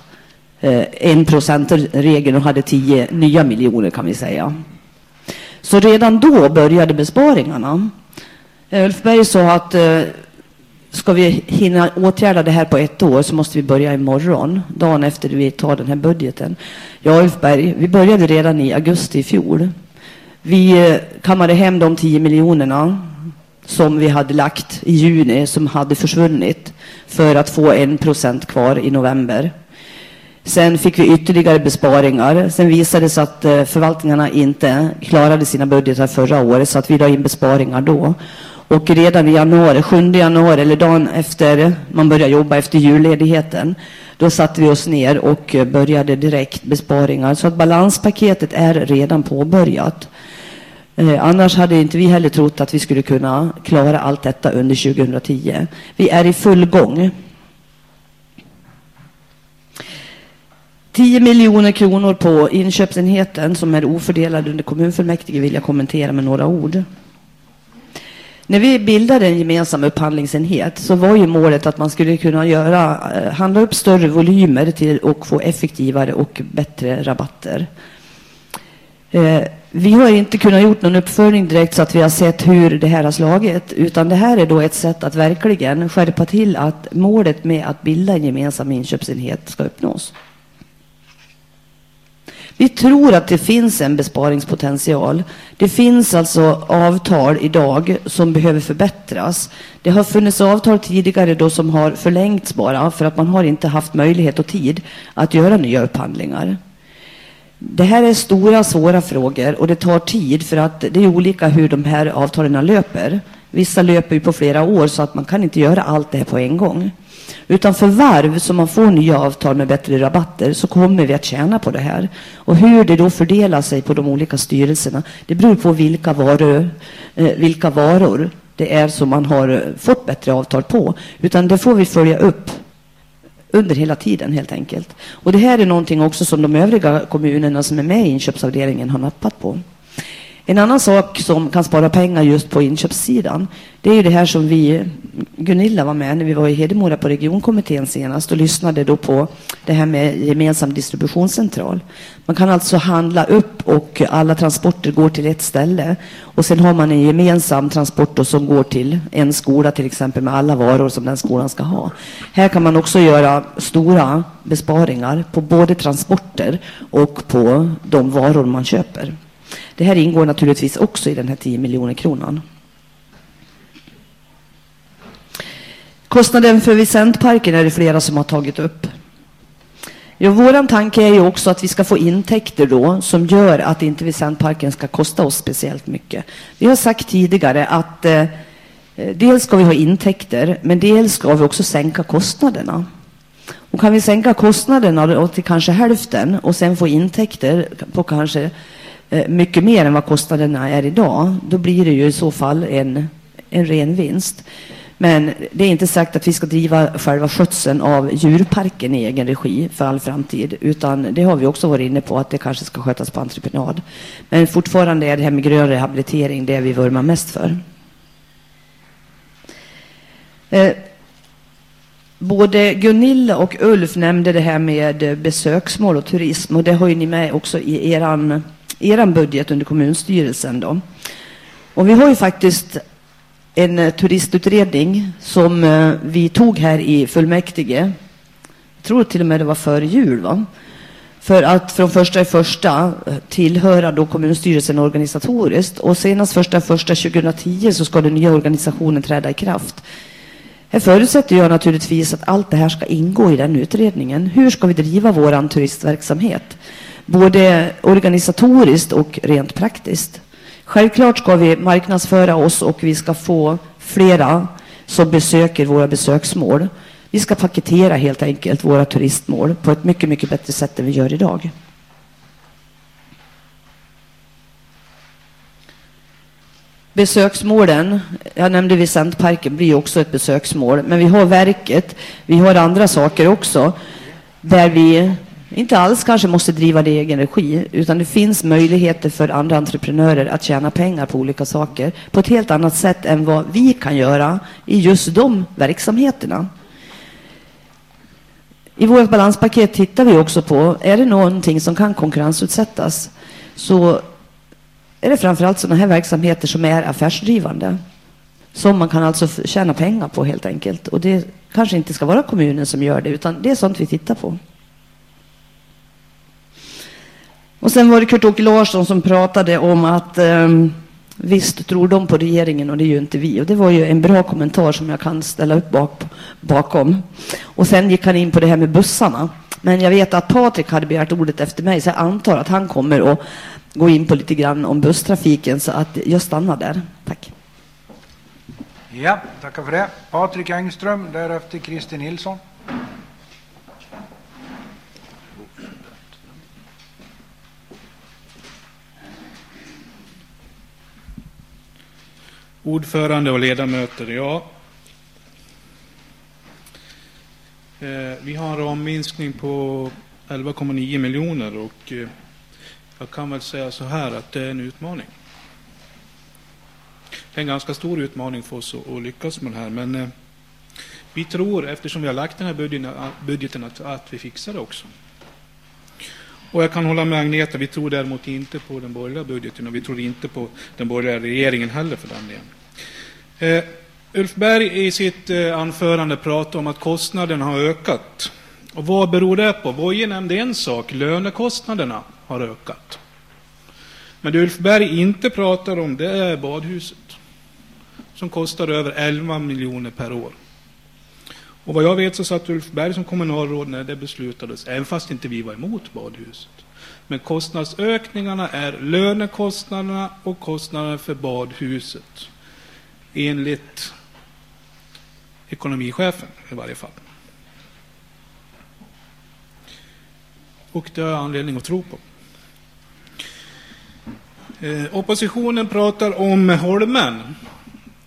Eh, en procentregeln och hade tio nya miljoner kan vi säga. Så redan då började besparingarna. Eh, Ulf Berg sa att eh, ska vi hinna åtgärda det här på ett år så måste vi börja imorgon, dagen efter vi tar den här budgeten. Ja, Ulf Berg, vi började redan i augusti i fjol. Vi eh, kammade hem de 10 miljonerna som vi hade lagt i juni som hade försvunnit för att få en procent kvar i november. Sen fick vi ytterligare besparingar. Sen visade det sig att eh, förvaltningarna inte klarade sina budgetar förra året så att vi la in besparingar då. Och redan i januari, 7 januari eller dagen efter man började jobba efter julledigheten, då satte vi oss ner och började direkt besparingar. Så att balanspaketet är redan påbörjat. Eh, annars hade inte vi heller trott att vi skulle kunna klara allt detta under 2010. Vi är i full gång. 10 miljoner kronor på inköpsenheten som är ofördelad under kommunfullmäktige vill jag kommentera med några ord. När vi bildade en gemensam upphandlingsenhet så var ju målet att man skulle kunna göra, eh, handla upp större volymer till och få effektivare och bättre rabatter. Eh, vi har inte kunnat gjort någon uppföljning direkt så att vi har sett hur det här har slagit, utan det här är då ett sätt att verkligen skärpa till att målet med att bilda en gemensam inköpsenhet ska uppnås. Vi tror att det finns en besparingspotential. Det finns alltså avtal idag som behöver förbättras. Det har funnits avtal tidigare då som har förlängts bara för att man har inte haft möjlighet och tid att göra nya upphandlingar. Det här är stora, svåra frågor och det tar tid för att det är olika hur de här avtalen löper. Vissa löper ju på flera år så att man kan inte göra allt det här på en gång. Utan för varv som man får nya avtal med bättre rabatter så kommer vi att tjäna på det här. Och hur det då fördelar sig på de olika styrelserna, det beror på vilka varor, eh, vilka varor det är som man har eh, fått bättre avtal på. Utan det får vi följa upp under hela tiden helt enkelt. Och det här är någonting också som de övriga kommunerna som är med i inköpsavdelningen har nappat på. En annan sak som kan spara pengar just på inköpssidan, det är ju det här som vi, Gunilla var med när vi var i Hedemora på regionkommittén senast och lyssnade då på det här med gemensam distributionscentral. Man kan alltså handla upp och alla transporter går till ett ställe och sen har man en gemensam transport som går till en skola till exempel med alla varor som den skolan ska ha. Här kan man också göra stora besparingar på både transporter och på de varor man köper. Det här ingår naturligtvis också i den här 10 miljoner kronan. Kostnaden för Vicentparken är det flera som har tagit upp. Ja, Vår tanke är ju också att vi ska få intäkter då som gör att inte Vicentparken ska kosta oss speciellt mycket. Vi har sagt tidigare att eh, dels ska vi ha intäkter, men dels ska vi också sänka kostnaderna. Och kan vi sänka kostnaderna till kanske hälften och sen få intäkter på kanske Eh, mycket mer än vad kostnaderna är idag, då blir det ju i så fall en, en ren vinst. Men det är inte sagt att vi ska driva själva skötseln av djurparken i egen regi för all framtid, utan det har vi också varit inne på att det kanske ska skötas på entreprenad. Men fortfarande är det här med grön rehabilitering det vi vurmar mest för. Eh, både Gunilla och Ulf nämnde det här med besöksmål och turism och det har ju ni med också i eran er budget under kommunstyrelsen. Då. Och vi har ju faktiskt en eh, turistutredning som eh, vi tog här i fullmäktige. Jag tror till och med det var före jul. Va? För att från första i första eh, tillhöra då kommunstyrelsen organisatoriskt. Och senast första i första 2010 så ska den nya organisationen träda i kraft. Här förutsätter jag naturligtvis att allt det här ska ingå i den utredningen. Hur ska vi driva vår turistverksamhet? Både organisatoriskt och rent praktiskt. Självklart ska vi marknadsföra oss och vi ska få flera som besöker våra besöksmål. Vi ska paketera helt enkelt våra turistmål på ett mycket, mycket bättre sätt än vi gör idag. Besöksmålen, jag nämnde Visentparken, blir också ett besöksmål. Men vi har verket, vi har andra saker också där vi inte alls kanske måste driva det i egen regi, utan det finns möjligheter för andra entreprenörer att tjäna pengar på olika saker på ett helt annat sätt än vad vi kan göra i just de verksamheterna. I vårt balanspaket tittar vi också på, är det någonting som kan konkurrensutsättas? Så är det framförallt sådana här verksamheter som är affärsdrivande. Som man kan alltså tjäna pengar på helt enkelt. Och det kanske inte ska vara kommunen som gör det, utan det är sånt vi tittar på. Och sen var det Kurt-Åke Larsson som pratade om att um, visst tror de på regeringen och det är ju inte vi. Och det var ju en bra kommentar som jag kan ställa upp bak, bakom. Och sen gick han in på det här med bussarna. Men jag vet att Patrik hade begärt ordet efter mig, så jag antar att han kommer att gå in på lite grann om busstrafiken, så att jag stannar där. Tack. Ja, tackar för det. Patrik Engström, därefter Christer Nilsson. Ordförande och ledamöter, ja. Eh, vi har en ramminskning på 11,9 miljoner och eh, jag kan väl säga så här att det är en utmaning. Det är en ganska stor utmaning för oss att, lyckas med det här, men eh, vi tror, eftersom vi har lagt den här budgeten, budgeten att, att vi fixar det också. Och jag kan hålla med Agneta, vi tror däremot inte på den borgerliga budgeten och vi tror inte på den borgerliga regeringen heller för den delen. Eh, Ulf Berg i sitt eh, anförande pratade om att kostnaderna har ökat. Och vad beror det på? Voje nämnde en sak, lönekostnaderna har ökat. Men det Ulf Berg inte pratar om det är badhuset. Som kostar över 11 miljoner per år. Och vad jag vet så satt Ulf Berg som kommunalråd när det beslutades, även fast inte vi var emot badhuset. Men kostnadsökningarna är lönekostnaderna och kostnaderna för badhuset. Enligt ekonomichefen i varje fall. Och det har jag anledning att tro på. Eh, oppositionen pratar om Holmen,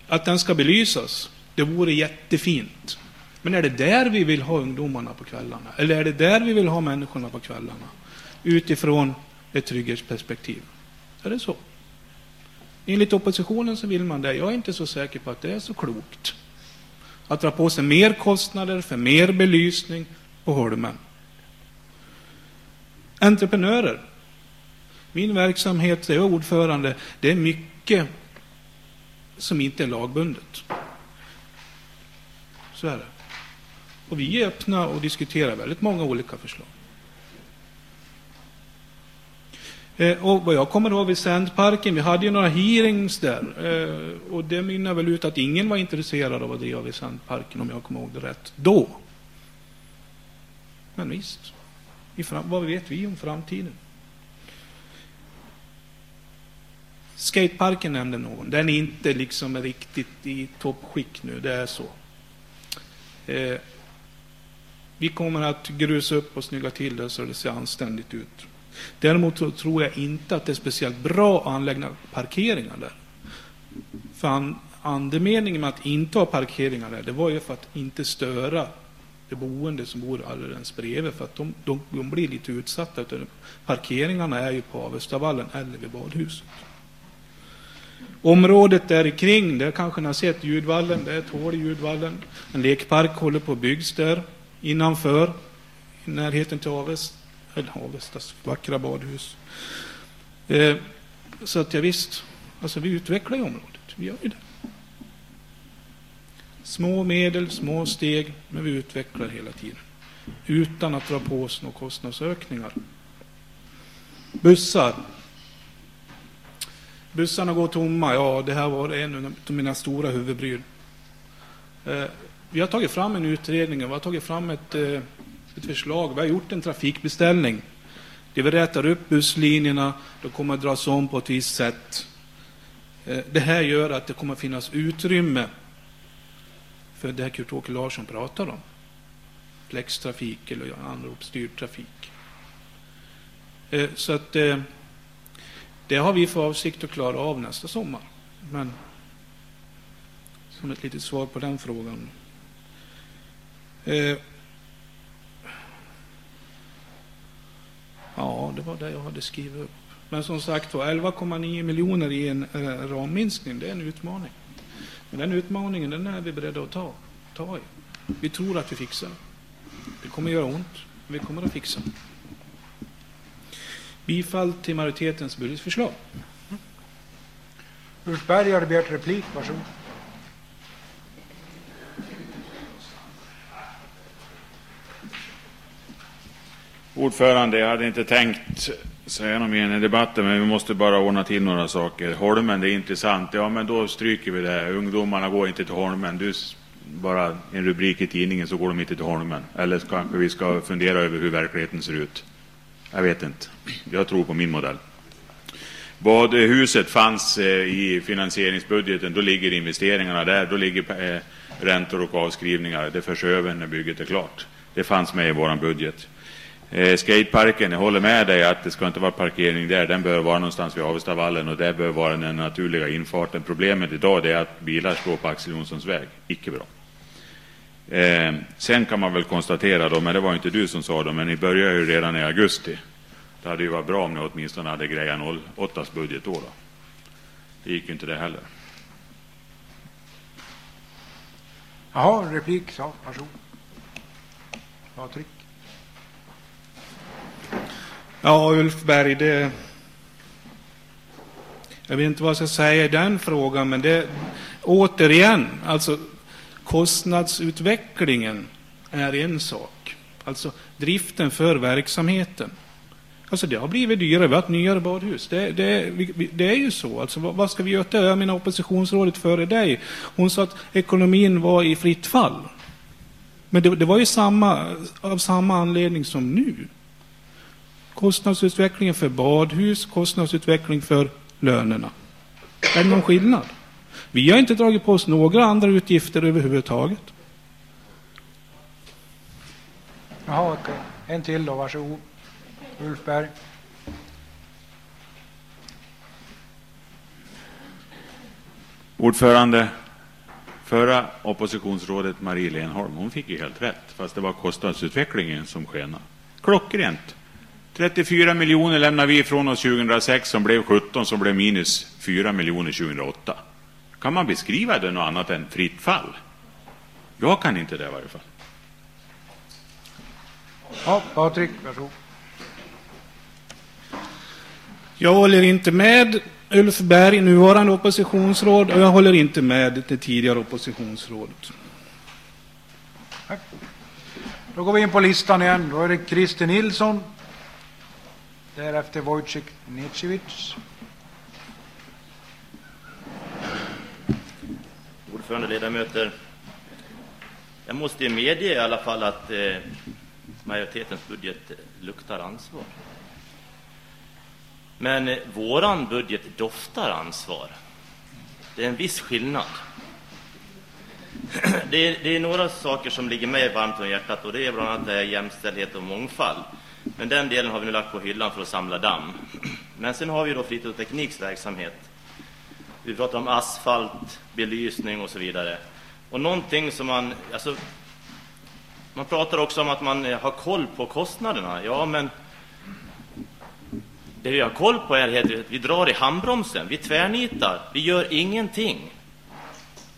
att den ska belysas. Det vore jättefint. Men är det där vi vill ha ungdomarna på kvällarna? Eller är det där vi vill ha människorna på kvällarna? Utifrån ett trygghetsperspektiv. Är det så? Enligt oppositionen så vill man det. Jag är inte så säker på att det är så klokt. Att dra på sig mer kostnader för mer belysning på Holmen. Entreprenörer. Min verksamhet, där jag är ordförande, det är mycket som inte är lagbundet. Så är det. Och vi är öppna och diskuterar väldigt många olika förslag. Eh, och vad jag kommer ihåg vid Sandparken, vi hade ju några hearings där. Eh, och det minnar väl ut att ingen var intresserad av att driva vid Sandparken, om jag kommer ihåg det rätt, då. Men visst, i fram, vad vet vi om framtiden? Skateparken nämnde någon. Den är inte liksom riktigt i toppskick nu, det är så. Eh, vi kommer att grusa upp och snygga till det så det ser anständigt ut. Däremot tror jag inte att det är speciellt bra att anlägga parkeringar där. För andemeningen med att inte ha parkeringar där, det var ju för att inte störa de boende som bor alldeles bredvid, för att de, de, de blir lite utsatta. Parkeringarna är ju på Avestavallen eller vid badhuset. Området där kring, där kanske ni har sett, Ljudvallen, det är ett hål i Ljudvallen. En lekpark håller på att byggs där, innanför, i närheten till Avesta eller Avestas vackra badhus. Eh, så att ja, visst, alltså vi utvecklar ju området. Vi gör ju det. Små medel, små steg, men vi utvecklar hela tiden. Utan att dra på oss några kostnadsökningar. Bussar. Bussarna går tomma. Ja, det här var en av mina stora huvudbryn. Eh, vi har tagit fram en utredning, vi har tagit fram ett eh, ett förslag. Vi har gjort en trafikbeställning. Det vi rätar upp busslinjerna, de kommer att dras om på ett visst sätt. Eh, det här gör att det kommer att finnas utrymme för det Kurt-Åke Larsson pratar om. Flextrafik eller anropsstyrd trafik. Eh, så att eh, det har vi för avsikt att klara av nästa sommar. Men som ett litet svar på den frågan. Ja, det var det jag hade skrivit upp. Men som sagt 11,9 miljoner i en äh, ramminskning, det är en utmaning. Men den utmaningen, den är vi beredda att ta, ta i. Vi tror att vi fixar det. Det kommer att göra ont, men vi kommer att fixa det. Bifall till majoritetens budgetförslag. Mm-hmm. Ulf Berg har begärt replik, varsågod. Ordförande, jag hade inte tänkt säga något mer i debatten, men vi måste bara ordna till några saker. Holmen, det är intressant. Ja, men då stryker vi det. Ungdomarna går inte till Holmen. Du bara en rubrik i tidningen så går de inte till Holmen. Eller kanske vi ska fundera över hur verkligheten ser ut. Jag vet inte. Jag tror på min modell. Badhuset fanns eh, i finansieringsbudgeten, då ligger investeringarna där, då ligger eh, räntor och avskrivningar. Det förs över när bygget är klart. Det fanns med i vår budget. Eh, skateparken, jag håller med dig att det ska inte vara parkering där. Den bör vara någonstans vid Avestavallen och det bör vara den naturliga infarten. Problemet idag är att bilar står på Axel Jonssons väg. Icke bra. Eh, sen kan man väl konstatera då, men det var inte du som sa det, men ni började ju redan i augusti. Det hade ju varit bra om ni åtminstone hade grejat 08 budget då, då. Det gick ju inte det heller. Jaha, replik, så, varsågod. Patrik. Ja, Ulf Berg, det... Jag vet inte vad jag ska säga i den frågan, men det... Återigen, alltså kostnadsutvecklingen är en sak. Alltså driften för verksamheten. Alltså det har blivit dyrare, vi har ett nyare badhus. Det, det, det är ju så. Alltså, vad, vad ska vi göra? Jag menar oppositionsrådet före dig, hon sa att ekonomin var i fritt fall. Men det, det var ju samma, av samma anledning som nu. Kostnadsutvecklingen för badhus, kostnadsutveckling för lönerna. Är det någon skillnad? Vi har inte dragit på oss några andra utgifter överhuvudtaget. Jaha, okej. En till då, varsågod. Ulf Berg. Ordförande, förra oppositionsrådet Marie Lenholm, hon fick ju helt rätt, fast det var kostnadsutvecklingen som skenade. Klockrent. 34 miljoner lämnar vi ifrån oss 2006 som blev 17 som blev minus 4 miljoner 2008. Kan man beskriva det något annat än fritt fall? Jag kan inte det i varje fall. Ja, Patrik, varsågod. Jag håller inte med Ulf Berg, nuvarande oppositionsråd, och jag håller inte med det tidigare oppositionsrådet. Då går vi in på listan igen. Då är det Christer Nilsson. Därefter Wojciech Necevic. Ordförande, ledamöter. Jag måste medge i alla fall att eh, majoritetens budget luktar ansvar. Men eh, våran budget doftar ansvar. Det är en viss skillnad. Det är, det är, några saker som ligger mig varmt om hjärtat och det är bland annat det jämställdhet och mångfald. Men den delen har vi nu lagt på hyllan för att samla damm. Men sen har vi då fritid och tekniks verksamhet. Vi pratar om asfalt, belysning och så vidare. Och någonting som man, alltså, man pratar också om att man eh, har koll på kostnaderna. Ja, men det vi har koll på är att vi drar i handbromsen, vi tvärnitar, vi gör ingenting.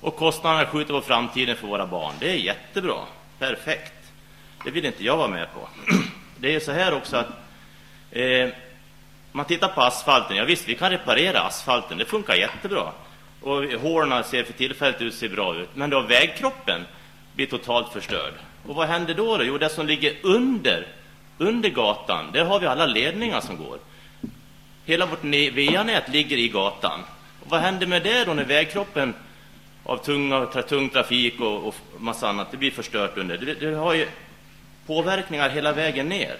Och kostnaderna skjuter på framtiden för våra barn. Det är jättebra, perfekt. Det vill inte jag vara med på. Det är så här också att eh, man tittar på asfalten. Ja visst, vi kan reparera asfalten, det funkar jättebra. Och hålen ser för tillfället ut ser bra ut. Men då vägkroppen blir totalt förstörd. Och vad händer då? då? Jo, det som ligger under, under gatan, där har vi alla ledningar som går. Hela vårt VA-nät ligger i gatan. Och vad händer med det då när vägkroppen av tunga, tra, tung trafik och, och massa annat, det blir förstört under? Det, det har ju påverkningar hela vägen ner.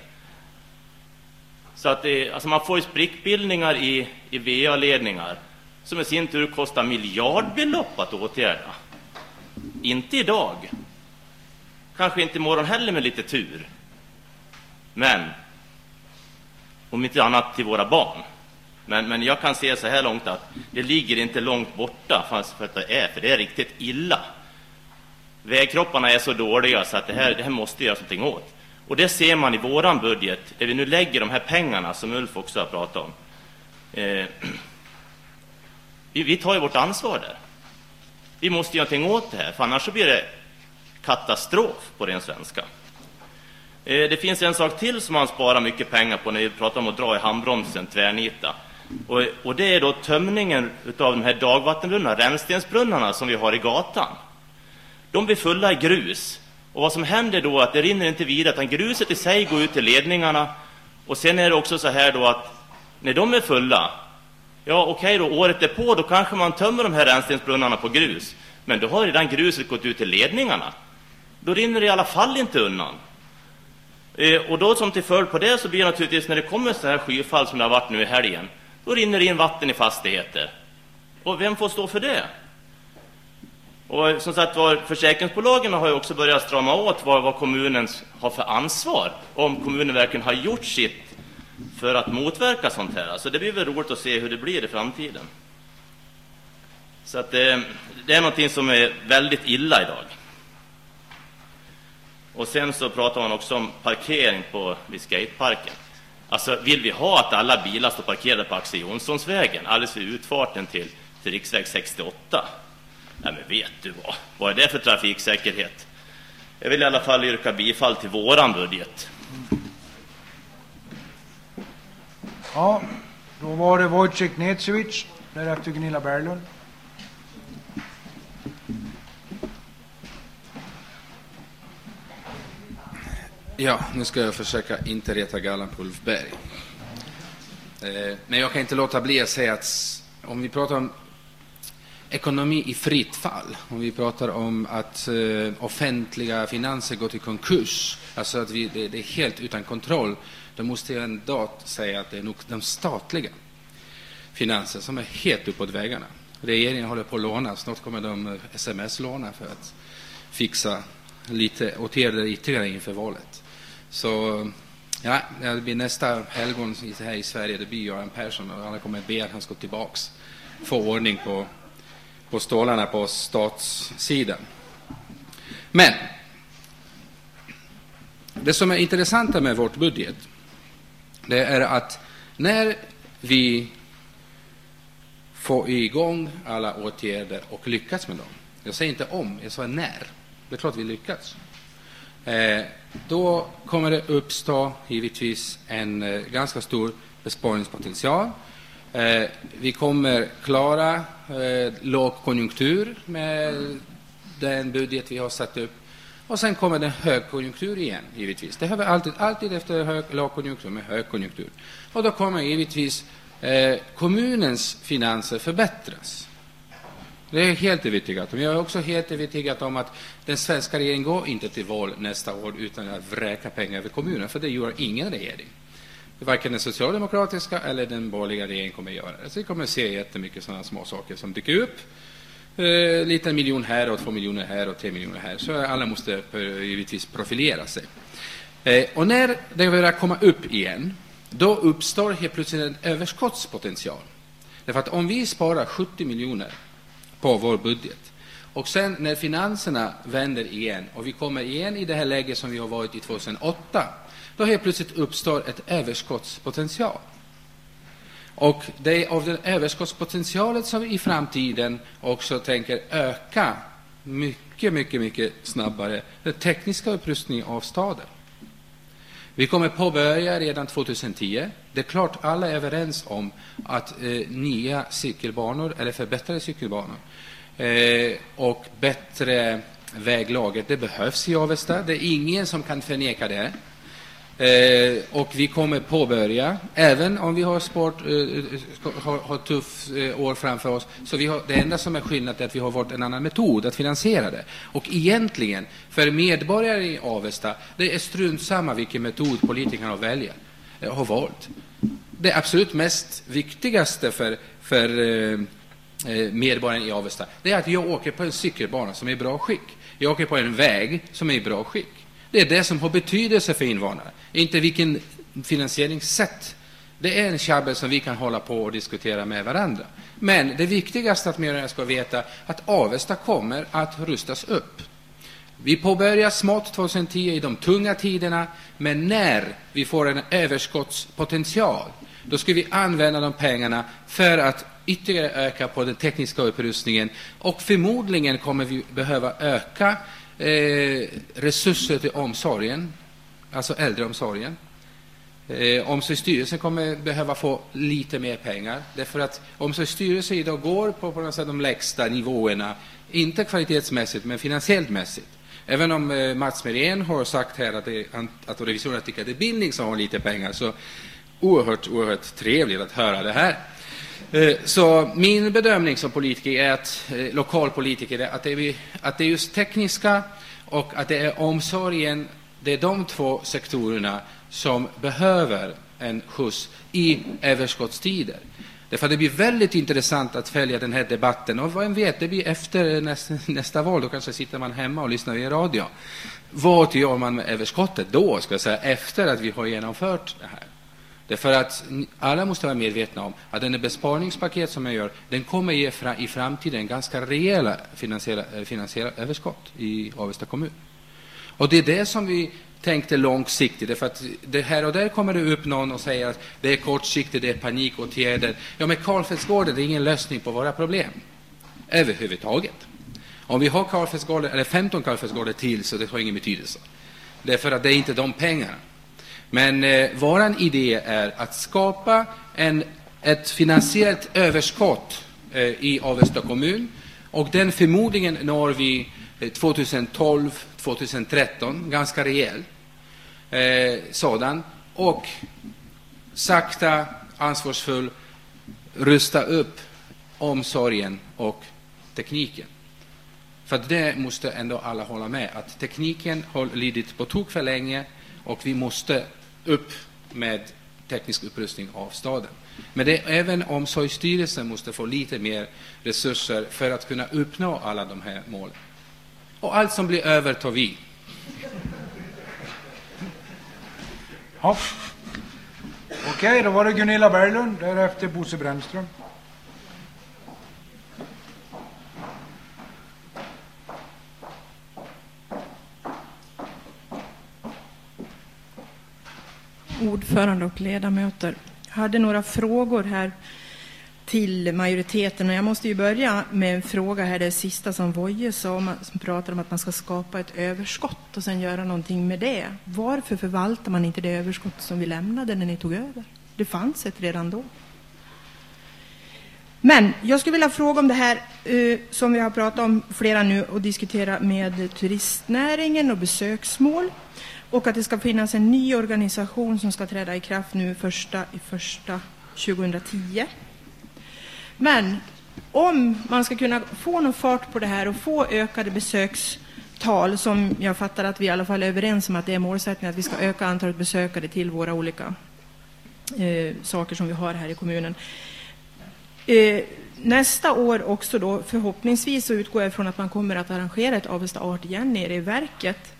Så att det, alltså man får ju sprickbildningar i, i VA-ledningar som i sin tur kostar miljardbelopp att åtgärda. Inte idag. Kanske inte imorgon heller med lite tur. Men om inte annat till våra barn. Men, men jag kan se så här långt att det ligger inte långt borta för att det är, för det är riktigt illa. Vägkropparna är så dåliga så att det här, det här måste göras någonting åt. Och det ser man i våran budget, där vi nu lägger de här pengarna som Ulf också har pratat om. Eh, vi, vi tar ju vårt ansvar där. Vi måste göra någonting åt det här, för annars så blir det katastrof på ren svenska. Eh, det finns en sak till som man sparar mycket pengar på när vi pratar om att dra i handbromsen, tvärnita. Och, och det är då tömningen av de här dagvattenbrunnarna, rännstensbrunnarna som vi har i gatan. De blir fulla i grus. Och vad som händer då är att det rinner inte vidare, utan gruset i sig går ut till ledningarna. Och sen är det också så här då att när de är fulla, ja okej okay då, året är på, då kanske man tömmer de här rännstensbrunnarna på grus. Men då har redan gruset gått ut till ledningarna. Då rinner det i alla fall inte undan. Eh, och då som till följd på det så blir det naturligtvis när det kommer så här skyfall som det har varit nu i helgen, då rinner det in vatten i fastigheter. Och vem får stå för det? Och som sagt var, försäkringsbolagen har ju också börjat strama åt vad, vad kommunen har för ansvar, om kommunen verkligen har gjort sitt för att motverka sånt här. Så det blir väl roligt att se hur det blir i framtiden. Så att det, det är någonting som är väldigt illa idag. Och sen så pratar man också om parkering på, vid skateparken. Alltså vill vi ha att alla bilar står parkerade på Axel Jonssonsvägen, alldeles vid utfarten till, till riksväg 68? Nej men vet du vad, vad är det för trafiksäkerhet? Jag vill i alla fall yrka bifall till våran budget. Ja, då var det Wojciech Neciewicz, därefter Gunilla Berglund. Ja, nu ska jag försöka inte reta gallan på Ulf Berg. Eh, men jag kan inte låta bli att säga att om vi pratar om ekonomi i fritt fall, om vi pratar om att eh, offentliga finanser går till konkurs, alltså att vi, det, det, är helt utan kontroll, då måste jag ändå säga att det är nog de statliga finanserna som är helt uppåt vägarna. Regeringen håller på att låna, snart kommer de eh, sms-låna för att fixa lite åtgärder ytterligare inför valet. Så ja, det blir nästa helgon här i Sverige, det blir Göran Persson och alla kommer att be att han ska tillbaks, få ordning på, på stålarna på statssidan. Men det som är intressanta med vårt budget, det är att när vi får igång alla åtgärder och lyckas med dem, jag säger inte om, jag säger när, det är klart vi lyckas. Eh, då kommer det uppstå givetvis en eh, ganska stor besparingspotential. Eh, vi kommer klara eh, lågkonjunktur med den budget vi har satt upp. Och sen kommer det högkonjunktur igen, givetvis. Det har vi alltid, alltid efter hög, lågkonjunktur med högkonjunktur. Och då kommer givetvis eh, kommunens finanser förbättras. Det är helt övertygat om. Jag är också helt övertygad om att den svenska regeringen går inte till val nästa år utan att vräka pengar över kommunen, för det gör ingen regering. Varken den socialdemokratiska eller den borgerliga regeringen kommer att göra det. Så vi kommer att se jättemycket sådana små saker som dyker upp. Eh, lite miljon här och två miljoner här och tre miljoner här. Så alla måste eh, givetvis profilera sig. Eh, och när det börjar komma upp igen, då uppstår helt plötsligt en överskottspotential. Därför att om vi sparar 70 miljoner på vår budget. Och sen när finanserna vänder igen och vi kommer igen i det här läget som vi har varit i 2008, då helt plötsligt uppstår ett överskottspotential. Och det är av den överskottspotentialet som vi i framtiden också tänker öka mycket, mycket, mycket snabbare den tekniska upprustningen av staden. Vi kommer påbörja redan 2010. Det är klart alla är överens om att eh, nya cykelbanor, eller förbättrade cykelbanor, eh, och bättre väglaget, det behövs i Avesta. Det är ingen som kan förneka det. Eh, och vi kommer påbörja, även om vi har sport, eh, eh har, har tuff eh, år framför oss, så vi har, det enda som är skillnaden är att vi har valt en annan metod att finansiera det. Och egentligen, för medborgare i Avesta, det är strunt samma vilken metod politikerna väljer, eh, har valt. Det absolut mest viktigaste för, för eh, eh medborgaren i Avesta, det är att jag åker på en cykelbana som är i bra skick. Jag åker på en väg som är i bra skick. Det är det som har betydelse för invånarna, inte vilken finansieringssätt. Det är en tjabbel som vi kan hålla på och diskutera med varandra. Men det viktigaste att medborgarna ska veta att Avesta kommer att rustas upp. Vi påbörjar smått 2010 i de tunga tiderna, men när vi får en överskottspotential, då ska vi använda de pengarna för att ytterligare öka på den tekniska upprustningen och förmodligen kommer vi behöva öka eh, resurser till omsorgen, alltså äldreomsorgen. Eh, Omsorgsstyrelsen kommer behöva få lite mer pengar, därför att Omsorgsstyrelsen idag går på, på något sätt de lägsta nivåerna, inte kvalitetsmässigt, men finansiellt mässigt. Även om eh, Mats Merén har sagt här att, det, att revisorerna tycker att det är bildning som har lite pengar, så oerhört, oerhört trevligt att höra det här. Eh, så min bedömning som politiker är att, eh, lokalpolitiker är att det, är, vi- att det är just tekniska och att det är omsorgen, det är de två sektorerna som behöver en skjuts i överskottstider. Därför det blir väldigt intressant att följa den här debatten. Och vem vet, det blir efter nästa, nästa val, då kanske sitter man hemma och lyssnar i radio. Vad gör man med överskottet då, ska jag säga, efter att vi har genomfört det här? Därför att alla måste vara medvetna om att den besparingspaket som jag gör, den kommer ge fra, i framtiden ganska rejäla finansiella, eh, finansiella överskott i Avesta kommun. Och det är det som vi tänkte långsiktigt. Därför att det här och där kommer det upp någon och säger att det är kortsiktigt, det är panikåtgärder. Ja, men Karlfeldtsgården är ingen lösning på våra problem överhuvudtaget. Om vi har Karlfeldtsgården, eller 15 Karlfeldtsgårdar till så det har ingen betydelse. Därför att det är inte de pengarna. Men eh, vår idé är att skapa en, ett finansiellt överskott eh, i Avesta kommun. Och den förmodligen når vi eh, 2012, 2013, ganska rejäl eh, sådan. Och sakta, ansvarsfull rusta upp omsorgen och tekniken. För det måste ändå alla hålla med, att tekniken har lidit på tok för länge och vi måste upp med teknisk upprustning av staden. Men det, även Omsorgsstyrelsen måste få lite mer resurser för att kunna uppnå alla de här målen. Och allt som blir över tar vi. Ja. Okej, då var det Gunilla Berglund, därefter Bosse Brännström. Ordförande och ledamöter. Jag hade några frågor här till majoriteten och jag måste ju börja med en fråga här, det sista som Voje sa, som pratade om att man ska skapa ett överskott och sen göra någonting med det. Varför förvaltar man inte det överskott som vi lämnade när ni tog över? Det fanns ett redan då. Men jag skulle vilja fråga om det här eh, som vi har pratat om flera nu och diskutera med turistnäringen och besöksmål. Och att det ska finnas en ny organisation som ska träda i kraft nu första i första 2010. Men om man ska kunna få någon fart på det här och få ökade besökstal, som jag fattar att vi i alla fall är överens om att det är målsättningen, att vi ska öka antalet besökare till våra olika eh, saker som vi har här i kommunen. Eh, nästa år också då, förhoppningsvis så utgår jag ifrån att man kommer att arrangera ett Avesta Art igen nere i verket.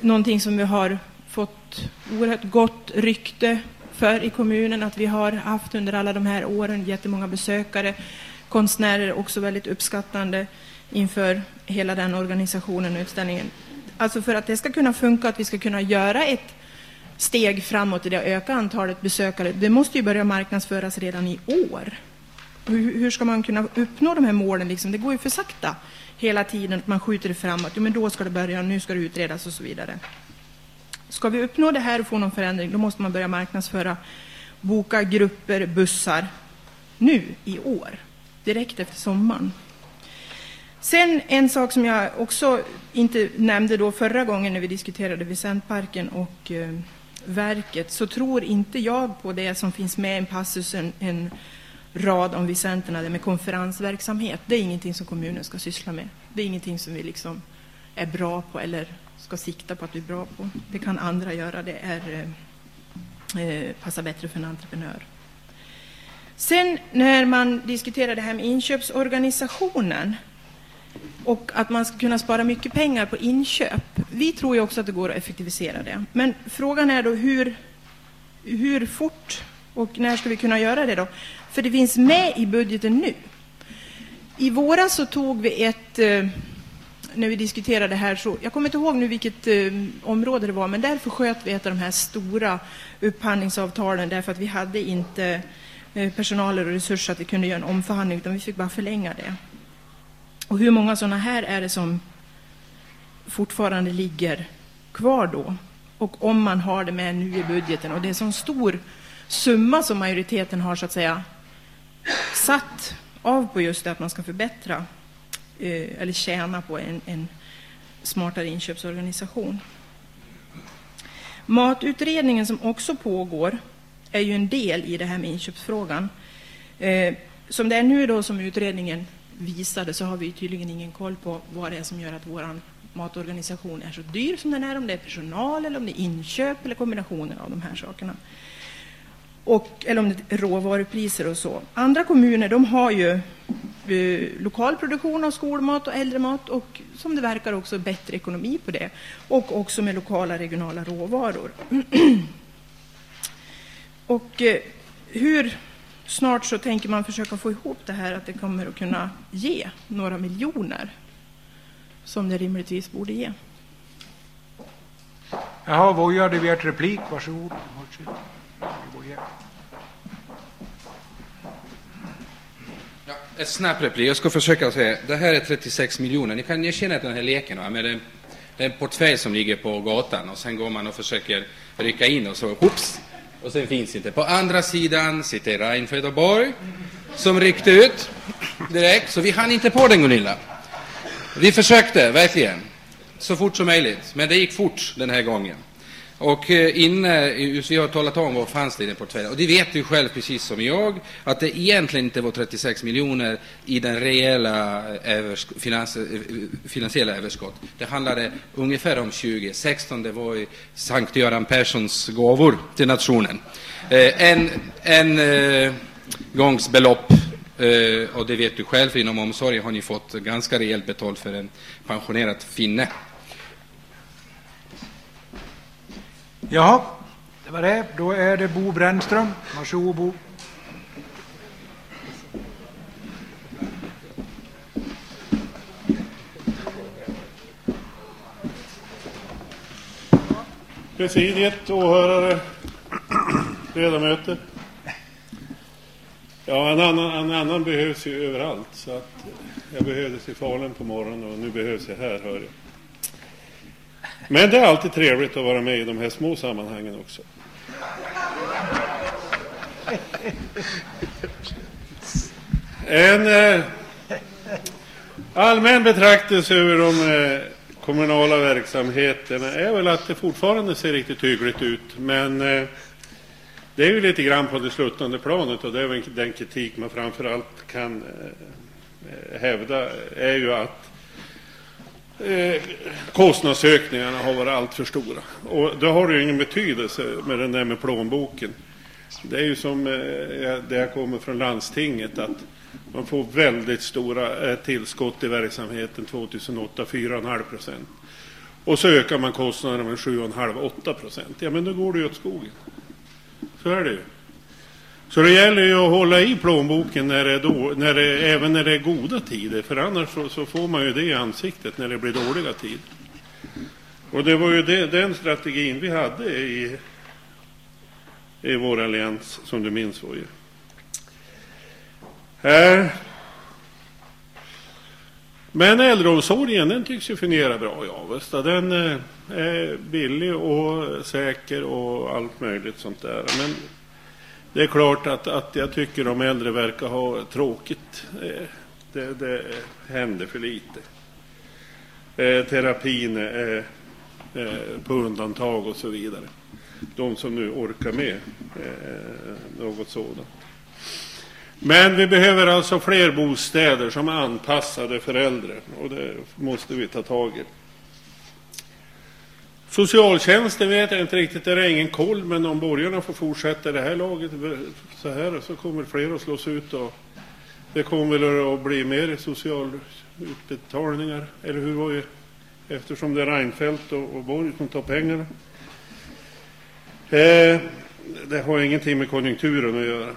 Någonting som vi har fått oerhört gott rykte för i kommunen, att vi har haft under alla de här åren jättemånga besökare. Konstnärer också väldigt uppskattande inför hela den organisationen och utställningen. Alltså för att det ska kunna funka, att vi ska kunna göra ett steg framåt i det öka antalet besökare, det måste ju börja marknadsföras redan i år. Hur, hur ska man kunna uppnå de här målen? Liksom? Det går ju för sakta hela tiden, att man skjuter det framåt. Jo, men då ska det börja, nu ska det utredas och så vidare. Ska vi uppnå det här och få någon förändring, då måste man börja marknadsföra, boka grupper, bussar, nu i år, direkt efter sommaren. Sen en sak som jag också inte nämnde då förra gången när vi diskuterade visentparken och eh, verket, så tror inte jag på det som finns med i en passus, en, en rad om Vicenterna, med konferensverksamhet. Det är ingenting som kommunen ska syssla med. Det är ingenting som vi liksom är bra på eller ska sikta på att bli bra på. Det kan andra göra. Det är, eh, eh passar bättre för en entreprenör. Sen när man diskuterar det här med inköpsorganisationen och att man ska kunna spara mycket pengar på inköp. Vi tror ju också att det går att effektivisera det. Men frågan är då hur, hur fort och när ska vi kunna göra det då? För det finns med i budgeten nu. I våras så tog vi ett, eh, när vi diskuterade det här, så, jag kommer inte ihåg nu vilket eh, område det var, men därför sköt vi ett av de här stora upphandlingsavtalen därför att vi hade inte personaler personal och resurser att vi kunde göra en omförhandling, utan vi fick bara förlänga det. Och hur många sådana här är det som fortfarande ligger kvar då? Och om man har det med nu i budgeten, och det är en sån stor summa som majoriteten har så att säga satt av på just det att man ska förbättra eh, eller tjäna på en, en smartare inköpsorganisation. Matutredningen som också pågår är ju en del i det här med inköpsfrågan. Eh, som det är nu då, som utredningen visade, så har vi tydligen ingen koll på vad det är som gör att vår matorganisation är så dyr som den är, om det är personal eller om det är inköp eller kombinationer av de här sakerna. Och, eller om det är råvarupriser och så. Andra kommuner de har ju eh, lokal produktion av skolmat och äldremat och som det verkar också bättre ekonomi på det. Och också med lokala regionala råvaror. och eh, hur snart så tänker man försöka få ihop det här att det kommer att kunna ge några miljoner som det rimligtvis borde ge. Jaha, Voja hade begärt replik. Varsågod. Varsågod. Ja, ett snabbt replik. Jag ska försöka säga. Det här är 36 miljoner. Ni kan erkänna den här leken va? med en, den portfölj som ligger på gatan och sen går man och försöker rycka in och så hoops och sen finns inte. På andra sidan sitter Reinfeldt och Borg som ryckte ut direkt, så vi hann inte på den Gunilla. Vi försökte verkligen så fort som möjligt, men det gick fort den här gången. Och eh, inne, vi har talat om vad fanns det i den portföljen. Och det vet du själv, precis som jag, att det egentligen inte var 36 miljoner i den reella eh, övers, finans, eh, finansiella överskott. Det handlade ungefär om 20. 16 det var Sankt Göran Perssons gåvor till nationen. Eh, en en eh, och det vet du själv, inom omsorgen har ni fått ganska rejält betalt för en pensionerad finne. Jaha, det var det. Då är det Bo Brännström. Varsågod Bo. Presidiet, åhörare, ledamöter. Ja, en annan, en annan behövs ju överallt. Så att jag behövdes i Falun på morgonen och nu behövs jag här, hör jag. Men det är alltid trevligt att vara med i de här små sammanhangen också. En eh, allmän betraktelse över de eh, kommunala verksamheterna är väl att det fortfarande ser riktigt hyggligt ut. Men eh, det är ju lite grann på det sluttande planet och det är väl den kritik man framför allt kan eh, hävda är ju att eh, kostnadsökningarna har varit alltför stora. Och då har det ju ingen betydelse med den där med plånboken. Det är ju som eh, det jag kommer från landstinget att man får väldigt stora eh, tillskott i verksamheten 2008, 4,5 procent. Och så ökar man kostnaderna med 7,5-8 procent. Ja, men då går det ju åt skogen. Så är det ju. Så det gäller ju att hålla i plånboken när det då, när det, även när det är goda tider. För annars så, så, får man ju det i ansiktet när det blir dåliga tider. Och det var ju det, den strategin vi hade i, i vår allians, som du minns var ju. Här. Men äldreomsorgen den tycks ju fungera bra i Avesta. Den eh, är billig och säker och allt möjligt sånt där. Men det är klart att, att jag tycker de äldre verkar ha tråkigt. Eh, det, det händer för lite. Eh, terapin är på undantag och så vidare. De som nu orkar med något sådant. Men vi behöver alltså fler bostäder som är anpassade för äldre och det måste vi ta tag i. Socialtjänsten vet jag inte riktigt, där är ingen koll, men om borgarna får fortsätta det här laget så här så kommer fler att slås ut och det kommer väl att bli mer socialutbetalningar, eller hur var det? Eftersom det är Reinfeldt och, och Borg som tar pengarna. Eh, det har ingenting med konjunkturen att göra.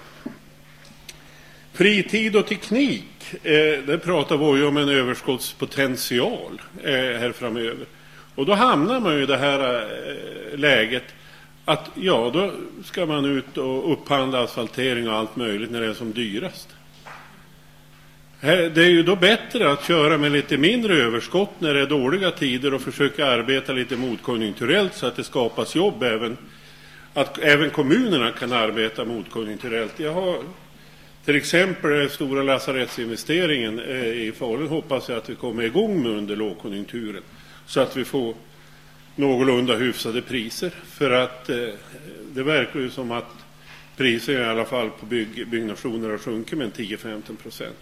Fritid och teknik, eh, det pratar vi om en överskottspotential eh, här framöver. Och då hamnar man ju i det här eh, läget att ja, då ska man ut och upphandla asfaltering och allt möjligt när det är som dyrast. Det är ju då bättre att köra med lite mindre överskott när det är dåliga tider och försöka arbeta lite motkonjunkturellt så att det skapas jobb även att även kommunerna kan arbeta motkonjunkturellt. Jag har till exempel den stora lasarettsinvesteringen eh, i Falun hoppas jag att vi kommer igång med under lågkonjunkturen så att vi får någorlunda hyfsade priser. För att eh, det verkar ju som att priser i alla fall på bygg, byggnationer har sjunkit med 10-15 procent.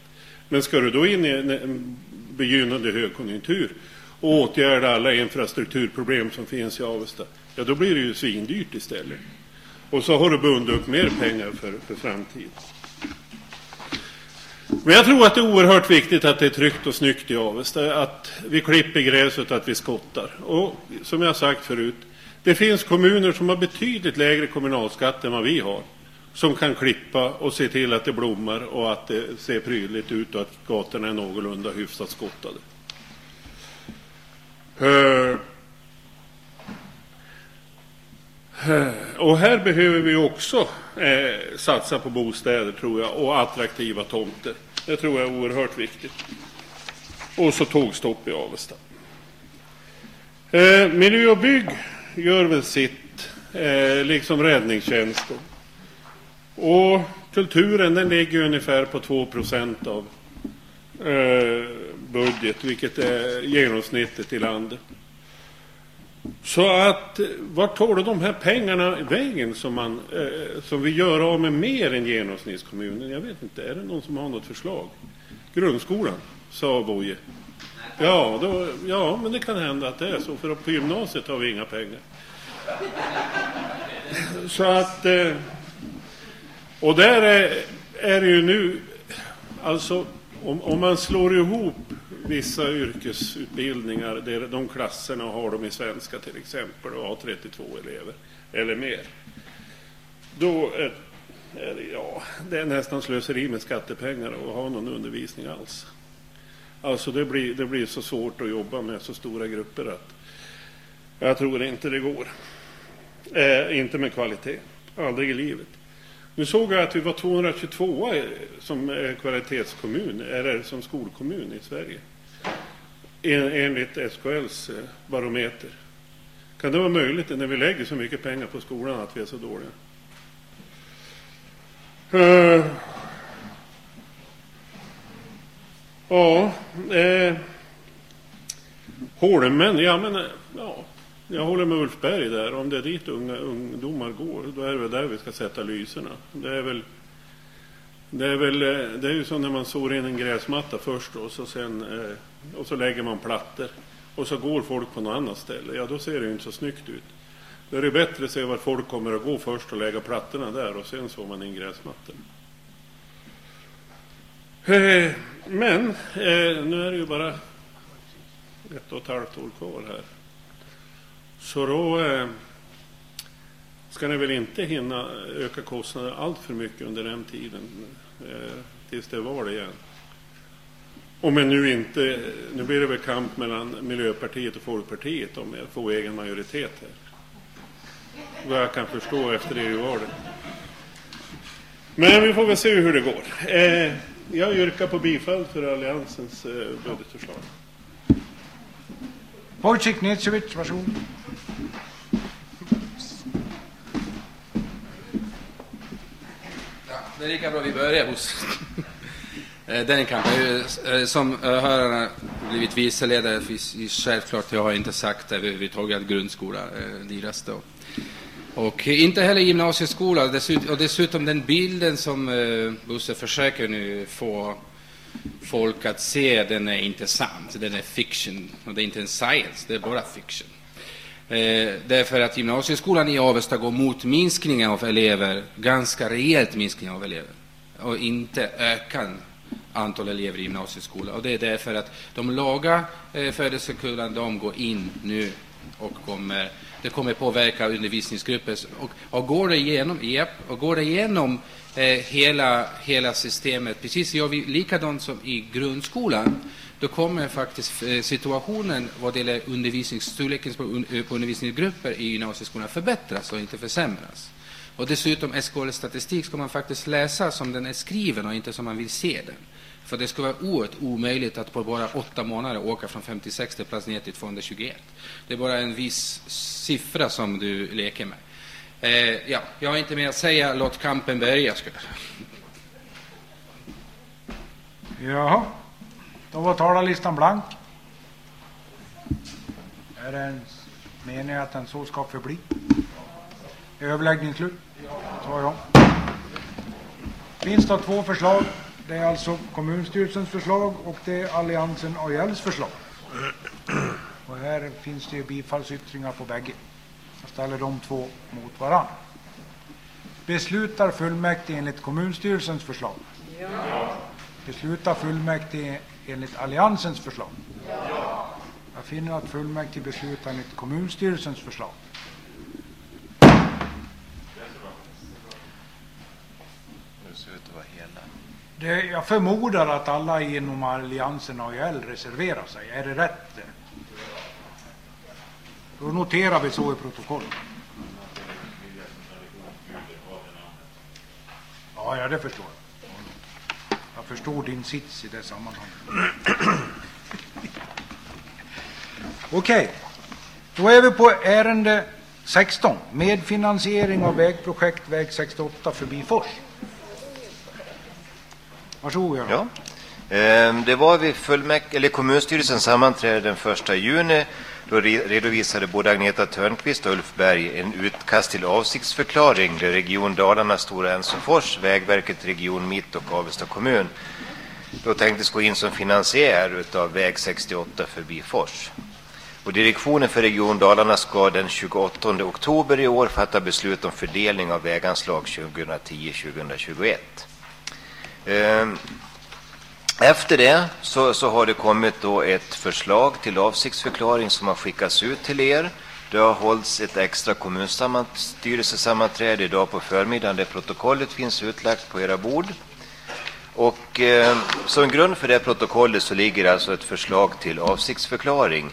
Men ska du då in i en, en begynnande högkonjunktur och åtgärda alla infrastrukturproblem som finns i Avesta, ja då blir det ju svindyrt istället. Och så har du bundit upp mer pengar för, för framtiden. Men jag tror att det är oerhört viktigt att det är tryggt och snyggt i Avesta, att vi klipper gräset och att vi skottar. Och som jag sagt förut, det finns kommuner som har betydligt lägre kommunalskatt än vad vi har, som kan klippa och se till att det blommar och att det ser prydligt ut och att gatorna är någorlunda hyfsat skottade. Eh, eh, och här behöver vi också eh, satsa på bostäder tror jag och attraktiva tomter. Det tror jag är oerhört viktigt. Och så tågstopp i Avesta. Eh, miljö och bygg gör väl sitt, eh, liksom räddningstjänsten. Och kulturen den ligger ungefär på 2 procent av eh, budget, vilket är genomsnittet i landet. Så att, eh, vart tar då de här pengarna vägen som, man, eh, som vi gör av med mer än genomsnittskommunen? Jag vet inte, är det någon som har något förslag? Grundskolan, sa Boje. Ja, då, ja, men det kan hända att det är så, för på gymnasiet har vi inga pengar. Så att, eh, och där är, är det ju nu, alltså om, om man slår ihop vissa yrkesutbildningar, där de klasserna har de i svenska till exempel och har 32 elever eller mer. Då är, är det, ja, det är nästan slöseri med skattepengar att ha någon undervisning alls. Alltså det blir, det blir så svårt att jobba med så stora grupper att jag tror inte det går. Eh, inte med kvalitet, aldrig i livet. Nu såg jag att vi var 222 eh, som eh, kvalitetskommun, eller som skolkommun i Sverige. En, enligt SKLs eh, barometer. Kan det vara möjligt när vi lägger så mycket pengar på skolan att vi är så dåliga? Uh, ja, eh, Holmen, ja men eh, ja, jag håller med Ulf Berg där. Om det är dit unga ungdomar går, då är det väl där vi ska sätta lyserna. Det är väl det är väl det är ju som när man sår in en gräsmatta först och så, sen, och så lägger man plattor. Och så går folk på något annat ställe. Ja, då ser det ju inte så snyggt ut. Då är det bättre att se var folk kommer att gå först och lägga plattorna där och sen sår man in gräsmattan. Eh, men eh, nu är det ju bara ett och ett halvt år kvar här. Så då eh, ska ni väl inte hinna öka kostnaderna allt för mycket under den tiden tills det är val igen. Om men nu inte, nu blir det väl kamp mellan Miljöpartiet och Folkpartiet om att få egen majoritet här. Vad jag kan förstå efter EU-valet. Men vi får väl se hur det går. Eh, jag yrkar på bifall för Alliansens eh, budgetförslag. Wojciech Netsevich, varsågod. Det är lika bra vi börjar hos Eh, den kampen. Eh, som eh, hörarna blivit vilseledda, självklart, jag har inte sagt det överhuvudtaget att grundskola är då. Och, och inte heller gymnasieskola. Och dessutom den bilden som Bosse försöker nu få folk att se, den är inte sant. Den är fiction. Och det är inte en science, det är bara fiction. Eh, därför att gymnasieskolan i Avesta går mot minskningen av elever, ganska rejält minskning av elever, och inte ökan antal elever i gymnasieskolan. Och det är därför att de låga eh, födelsekullarna, de går in nu och kommer, det kommer påverka undervisningsgrupper. Och, och går det igenom, yep, och går det igenom eh, hela, hela systemet, precis gör vi likadant som i grundskolan, då kommer faktiskt eh, situationen vad det gäller undervisningsstorleken på, eh, på undervisningsgrupper i gymnasieskolan förbättras och inte försämras. Och dessutom SKLs statistik ska man faktiskt läsa som den är skriven och inte som man vill se den. För det skulle vara oerhört omöjligt att på bara åtta månader åka från 56 plats ner till 221. Det är bara en viss siffra som du leker med. Eh, ja, jag har inte mer att säga. Låt kampen börja. Ska Jaha. Då var talarlistan blank. Är det en mening att den så ska förbli? Är överläggningen slut? Ja. finns det två förslag. Det är alltså kommunstyrelsens förslag och det är Alliansen AJLs förslag. Och här finns det ju bifallsyttringar på bägge. Jag ställer de två mot varann. Beslutar fullmäktige enligt kommunstyrelsens förslag? Ja. Beslutar fullmäktige enligt Alliansens förslag? Ja. Jag finner att fullmäktige beslutar enligt kommunstyrelsens förslag. Det, jag förmodar att alla inom Alliansen AIL reserverar sig. Är det rätt? Då noterar vi så i protokollet. Ja, ja, det förstår jag. Jag förstår din sits i det sammanhanget. Okej, okay. då är vi på ärende 16. Medfinansiering av vägprojekt väg 68 förbi Fors. Varsågod Göran. Ja. Ehm, det var vid fullmäk eller kommunstyrelsens sammanträde den 1 juni då redovisade både Agneta Törnqvist och Ulf Berg en utkast till avsiktsförklaring där Region Dalarna, Stora Ensofors, Vägverket, Region Mitt och Avesta kommun då tänktes gå in som finansiär av väg 68 förbi Fors. Och direktionen för Region Dalarna ska den 28 oktober i år fatta beslut om fördelning av väganslag 2010-2021. Ehm, efter det så, så, har det kommit då ett förslag till avsiktsförklaring som har skickats ut till er. Det har hållits ett extra kommunstyrelsesammanträde idag på förmiddagen där protokollet finns utlagt på era bord. Och eh, som grund för det protokollet så ligger alltså ett förslag till avsiktsförklaring.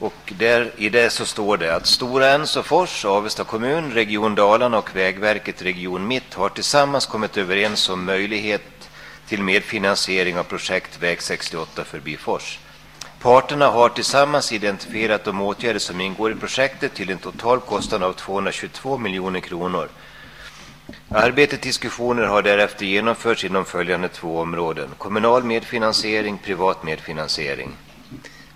Och där, i det så står det att Stora Ensofors, Avesta kommun, Region Dalarna och Vägverket Region Mitt har tillsammans kommit överens om möjlighet till medfinansiering av projekt väg 68 förbi Fors. Parterna har tillsammans identifierat de åtgärder som ingår i projektet till en total kostnad av 222 miljoner kronor. Arbetet diskussioner har därefter genomförts inom följande två områden. Kommunal medfinansiering, privat medfinansiering.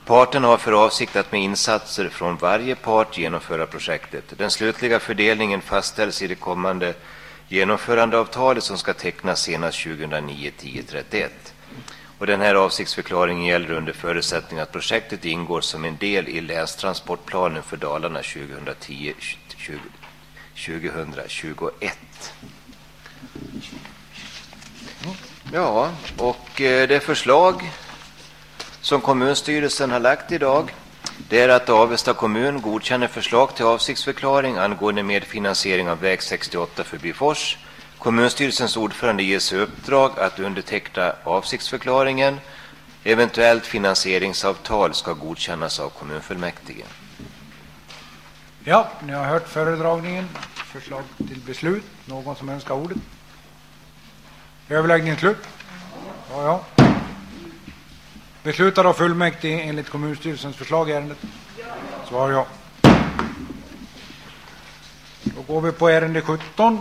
Parterna har för avsikt att med insatser från varje part genomföra projektet. Den slutliga fördelningen fastställs i det kommande genomförandeavtalet som ska tecknas senast 2009-1031. Och den här avsiktsförklaringen gäller under förutsättning att projektet ingår som en del i länstransportplanen för Dalarna 2010-2021. Ja, och eh, det är förslag som kommunstyrelsen har lagt idag det är att Avesta kommun godkänner förslag till avsiktsförklaring angående medfinansiering av väg 68 förbi Fors. Kommunstyrelsens ordförande ges i uppdrag att underteckna avsiktsförklaringen. Eventuellt finansieringsavtal ska godkännas av kommunfullmäktige. Ja, ni har hört föredragningen. Förslag till beslut. Någon som önskar ordet? Överläggningen slut? Ja, ja. Beslutar av fullmäktige enligt kommunstyrelsens förslag i ärendet? Ja. Svar ja. Då går vi på ärende 17.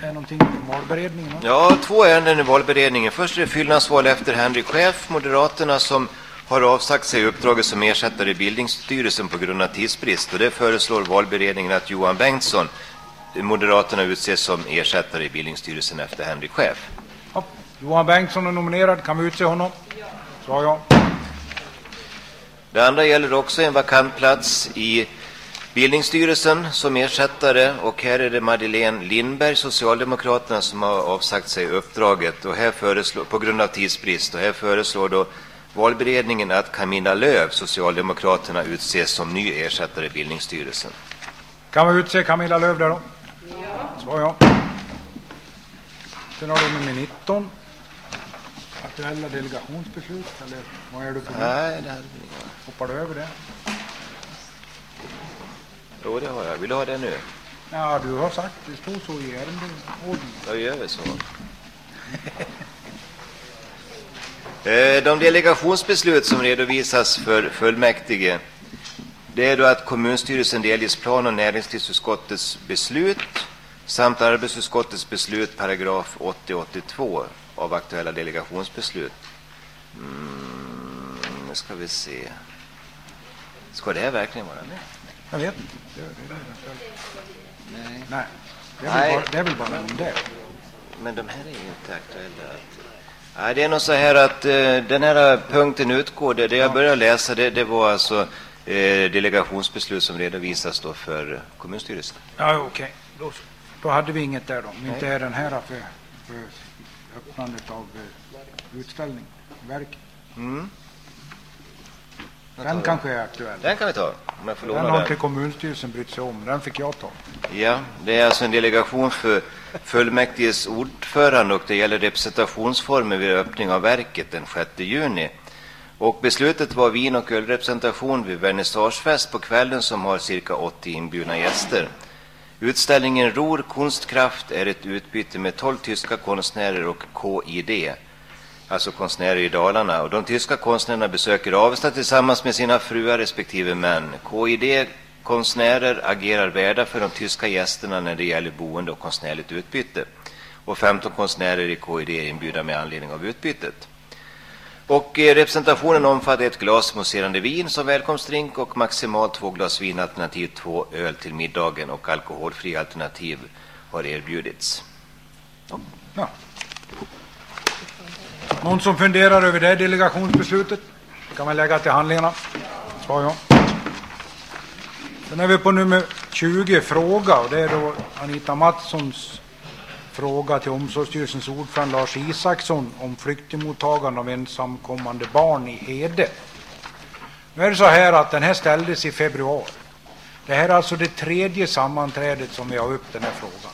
Det är någonting i valberedningen? Ja, två ärenden i valberedningen. Först är det fyllnadsval efter Henrik Chef, Moderaterna, som har avsagt sig uppdraget som ersättare i bildningsstyrelsen på grund av tidsbrist. Och det föreslår valberedningen att Johan Bengtsson, Moderaterna, utses som ersättare i bildningsstyrelsen efter Henrik Chef. Ja, Johan Bengtsson är nominerad. Kan vi utse honom? Svar ja. Det andra gäller också en vakant plats i Bildningsstyrelsen som ersättare och här är det Madeleine Lindberg, Socialdemokraterna, som har avsagt sig uppdraget och här föreslår, på grund av tidsbrist. Och här föreslår då valberedningen att Camilla Löv, Socialdemokraterna, utses som ny ersättare i Bildningsstyrelsen. Kan vi utse Camilla Löv där då? Ja. Svar ja. Sen har du nummer 19 aktuella delegationsbeslut? Eller vad är du på Nej, det hade vi. Hoppar du över det? Jo, det har jag. Vill du ha det nu? Ja, du har sagt det står så i ärendeordningen. Jag gör väl så. Eh, de delegationsbeslut som redovisas för fullmäktige det är då att kommunstyrelsen delges plan och näringslivsutskottets beslut samt arbetsutskottets beslut paragraf 80-82 av aktuella delegationsbeslut. Mm, nu ska vi se. Ska det här verkligen vara med? Jag vet inte. Det, det, det, Nej. Nej. Det är, Nej. Bara, det är väl bara en del. men de här är ju inte aktuella. Nej, det är nog så här att eh, den här punkten utgår, det, det jag började läsa det, det var alltså eh, delegationsbeslut som redovisas då för kommunstyrelsen. Ja, okej. Då, då hade vi inget där då. Inte är den här för, för öppnandet av eh, utställning, verk. Mm. Den kanske är aktuell. Den kan vi ta, om jag får Den har den. inte kommunstyrelsen brytt sig om. Den fick jag ta. Ja, det är alltså en delegation för fullmäktiges ordförande och det gäller representationsformer vid öppning av verket den 6 juni. Och beslutet var vin och ölrepresentation vid vernissagefest på kvällen som har cirka 80 inbjudna gäster. Utställningen Ror Kunstkraft är ett utbyte med 12 tyska konstnärer och KID, alltså konstnärer i Dalarna. Och de tyska konstnärerna besöker Avesta tillsammans med sina fruar respektive män. KID konstnärer agerar värdar för de tyska gästerna när det gäller boende och konstnärligt utbyte. Och 15 konstnärer i KID är inbjudna med anledning av utbytet. Och eh, representationen omfattar ett glas mousserande vin som välkomstdrink och maximalt två glas vin alternativt två öl till middagen och alkoholfri alternativ har erbjudits. Ja. Någon som funderar över det delegationsbeslutet? kan man lägga till handlingarna. Svar ja. Sen är vi på nummer 20, fråga. Och det är då Anita Mattssons fråga till Omsorgsstyrelsens ordförande Lars Isaksson om flyktingmottagande av ensamkommande barn i Hede. Nu är det så här att den här ställdes i februari. Det här är alltså det tredje sammanträdet som vi har upp den här frågan.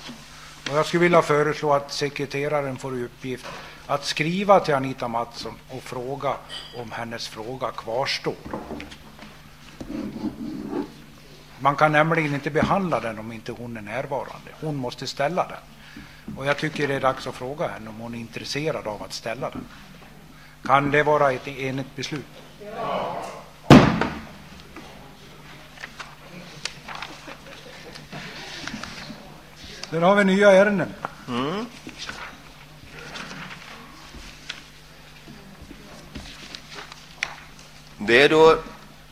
Och jag skulle vilja föreslå att sekreteraren får i uppgift att skriva till Anita Mattsson och fråga om hennes fråga kvarstår. Man kan nämligen inte behandla den om inte hon är närvarande. Hon måste ställa den. Och jag tycker det är dags att fråga henne om hon är intresserad av att ställa den. Kan det vara ett enigt beslut? Sen har vi nya ärenden. Mm. Det är då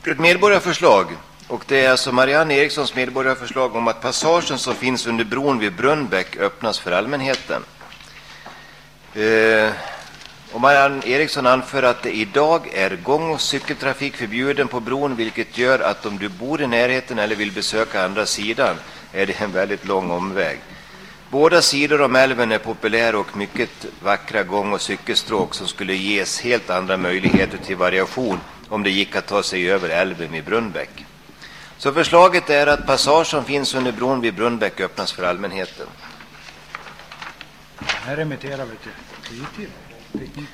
ett medborgarförslag och det är alltså Marianne Erikssons medborgarförslag om att passagen som finns under bron vid Brunnbäck öppnas för allmänheten. Eh, och Marianne Eriksson anför att det idag är gång och cykeltrafik förbjuden på bron vilket gör att om du bor i närheten eller vill besöka andra sidan är det en väldigt lång omväg. Båda sidor om älven är populära och mycket vackra gång och cykelstråk som skulle ges helt andra möjligheter till variation om det gick att ta sig över älven vid Brunnbäck. Så förslaget är att passage som finns under bron vid Brunnbäck öppnas för allmänheten. Här remitterar vi till fritid.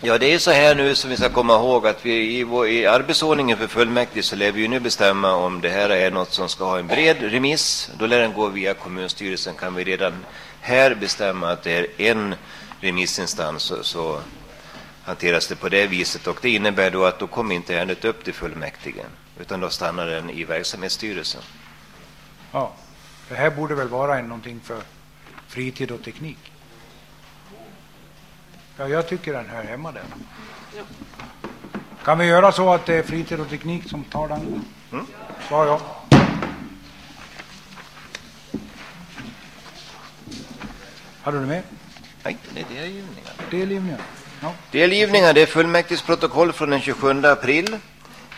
Ja, det är så här nu som vi ska komma ihåg att vi i, vår, i arbetsordningen för fullmäktige så lär vi ju nu bestämma om det här är något som ska ha en bred remiss. Då lär den gå via kommunstyrelsen. Kan vi redan här bestämma att det är en remissinstans så, så hanteras det på det viset. Och det innebär då att då kommer inte ärendet upp till fullmäktige utan då stannar den i verksamhetsstyrelsen. Ja, det här borde väl vara en, någonting för fritid och teknik. Ja, jag tycker den hör hemma där. Kan vi göra så att det är fritid och teknik som tar den? Mm. Svar ja. Hade du med? Nej, det är delgivningar. Delgivningar? Delgivningar, det är fullmäktiges protokoll från den 27 april.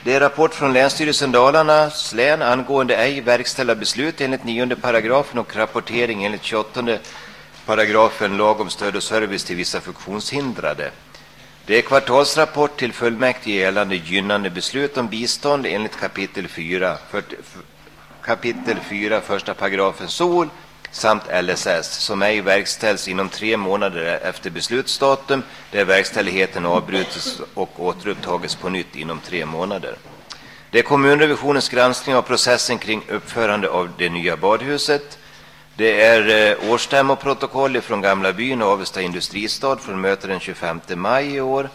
Det är rapport från Länsstyrelsen Dalarnas län angående ej verkställda beslut enligt 9 paragrafen och rapportering enligt 28 paragrafen lag om stöd och service till vissa funktionshindrade. Det är kvartalsrapport till fullmäktige gällande gynnande beslut om bistånd enligt kapitel 4, 40, kapitel 4 första paragrafen SOL samt LSS som ej verkställs inom tre månader efter beslutsdatum där verkställigheten avbrutits och återupptagits på nytt inom tre månader. Det är kommunrevisionens granskning av processen kring uppförande av det nya badhuset. Det är eh, årsstämmoprotokoll från Gamla byn och Avesta industristad från mötet den 25 maj i år.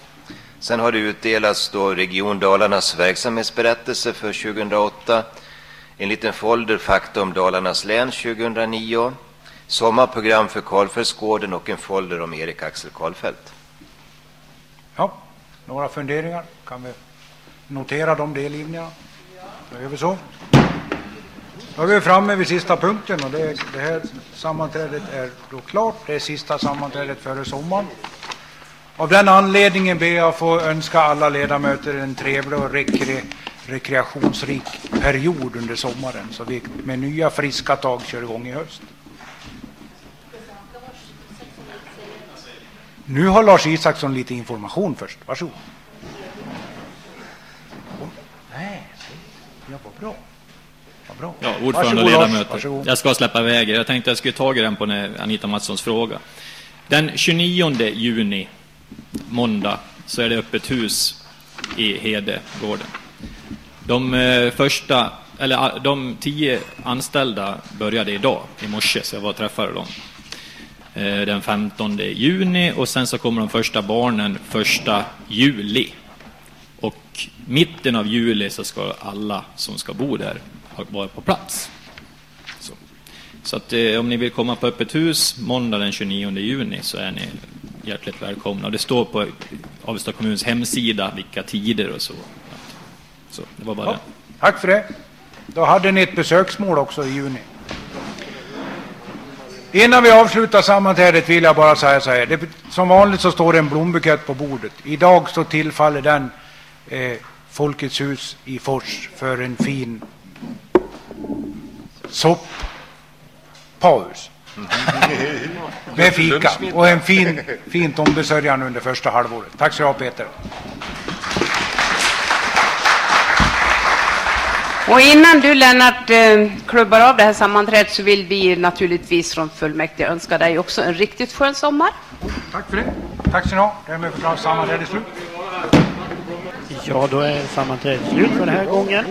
Sen har det utdelats då Region Dalarnas verksamhetsberättelse för 2008 en liten folder Fakta om Dalarnas län 2009, sommarprogram för Karlfeldtsgården och en folder om Erik Axel Karlfeldt. Ja, några funderingar? Kan vi notera de delgivningarna? Då gör vi så. Då är vi framme vid sista punkten och det, det här sammanträdet är då klart. Det är sista sammanträdet före sommaren. Av den anledningen ber jag att få önska alla ledamöter en trevlig och rekre, rekreationsrik period under sommaren så vi med nya friska tag kör igång i höst. Nu har Lars Isaksson lite information först. Varsågod. Nej, ja, vad bra. Vad bra. Ja, ordförande och Varsågod, Lars. ledamöter. Varsågod. Jag ska släppa iväg er. Jag tänkte jag skulle tagit den på Anita Mattssons fråga. Den 29 juni, måndag, så är det öppet hus i Hedegården. De eh, första, eller ah, de tio anställda började idag, i morse, så jag var och träffade dem. Eh, den 15 juni och sen så kommer de första barnen första juli. Och mitten av juli så ska alla som ska bo där vara på plats. Så, så att eh, om ni vill komma på öppet hus måndag den 29 juni så är ni hjärtligt välkomna. Och det står på Avesta kommuns hemsida vilka tider och så. Så det var bara Ja, det. tack för det. Då hade ni ett besöksmål också i juni. Innan vi avslutar sammanträdet vill jag bara säga så här. Det, som vanligt så står det en blombukett på bordet. Idag så tillfaller den eh, Folkets hus i Fors för en fin sopppaus. Med fika och en fin, fint ombesörjande under första halvåret. Tack så du ha Peter. Och innan du Lennart eh, klubbar av det här sammanträdet så vill vi naturligtvis från fullmäktige önska dig också en riktigt skön sommar. Tack för det. Tack ska ni ha. Därmed är sammanträdet slut. Ja, då är sammanträdet slut för den här gången.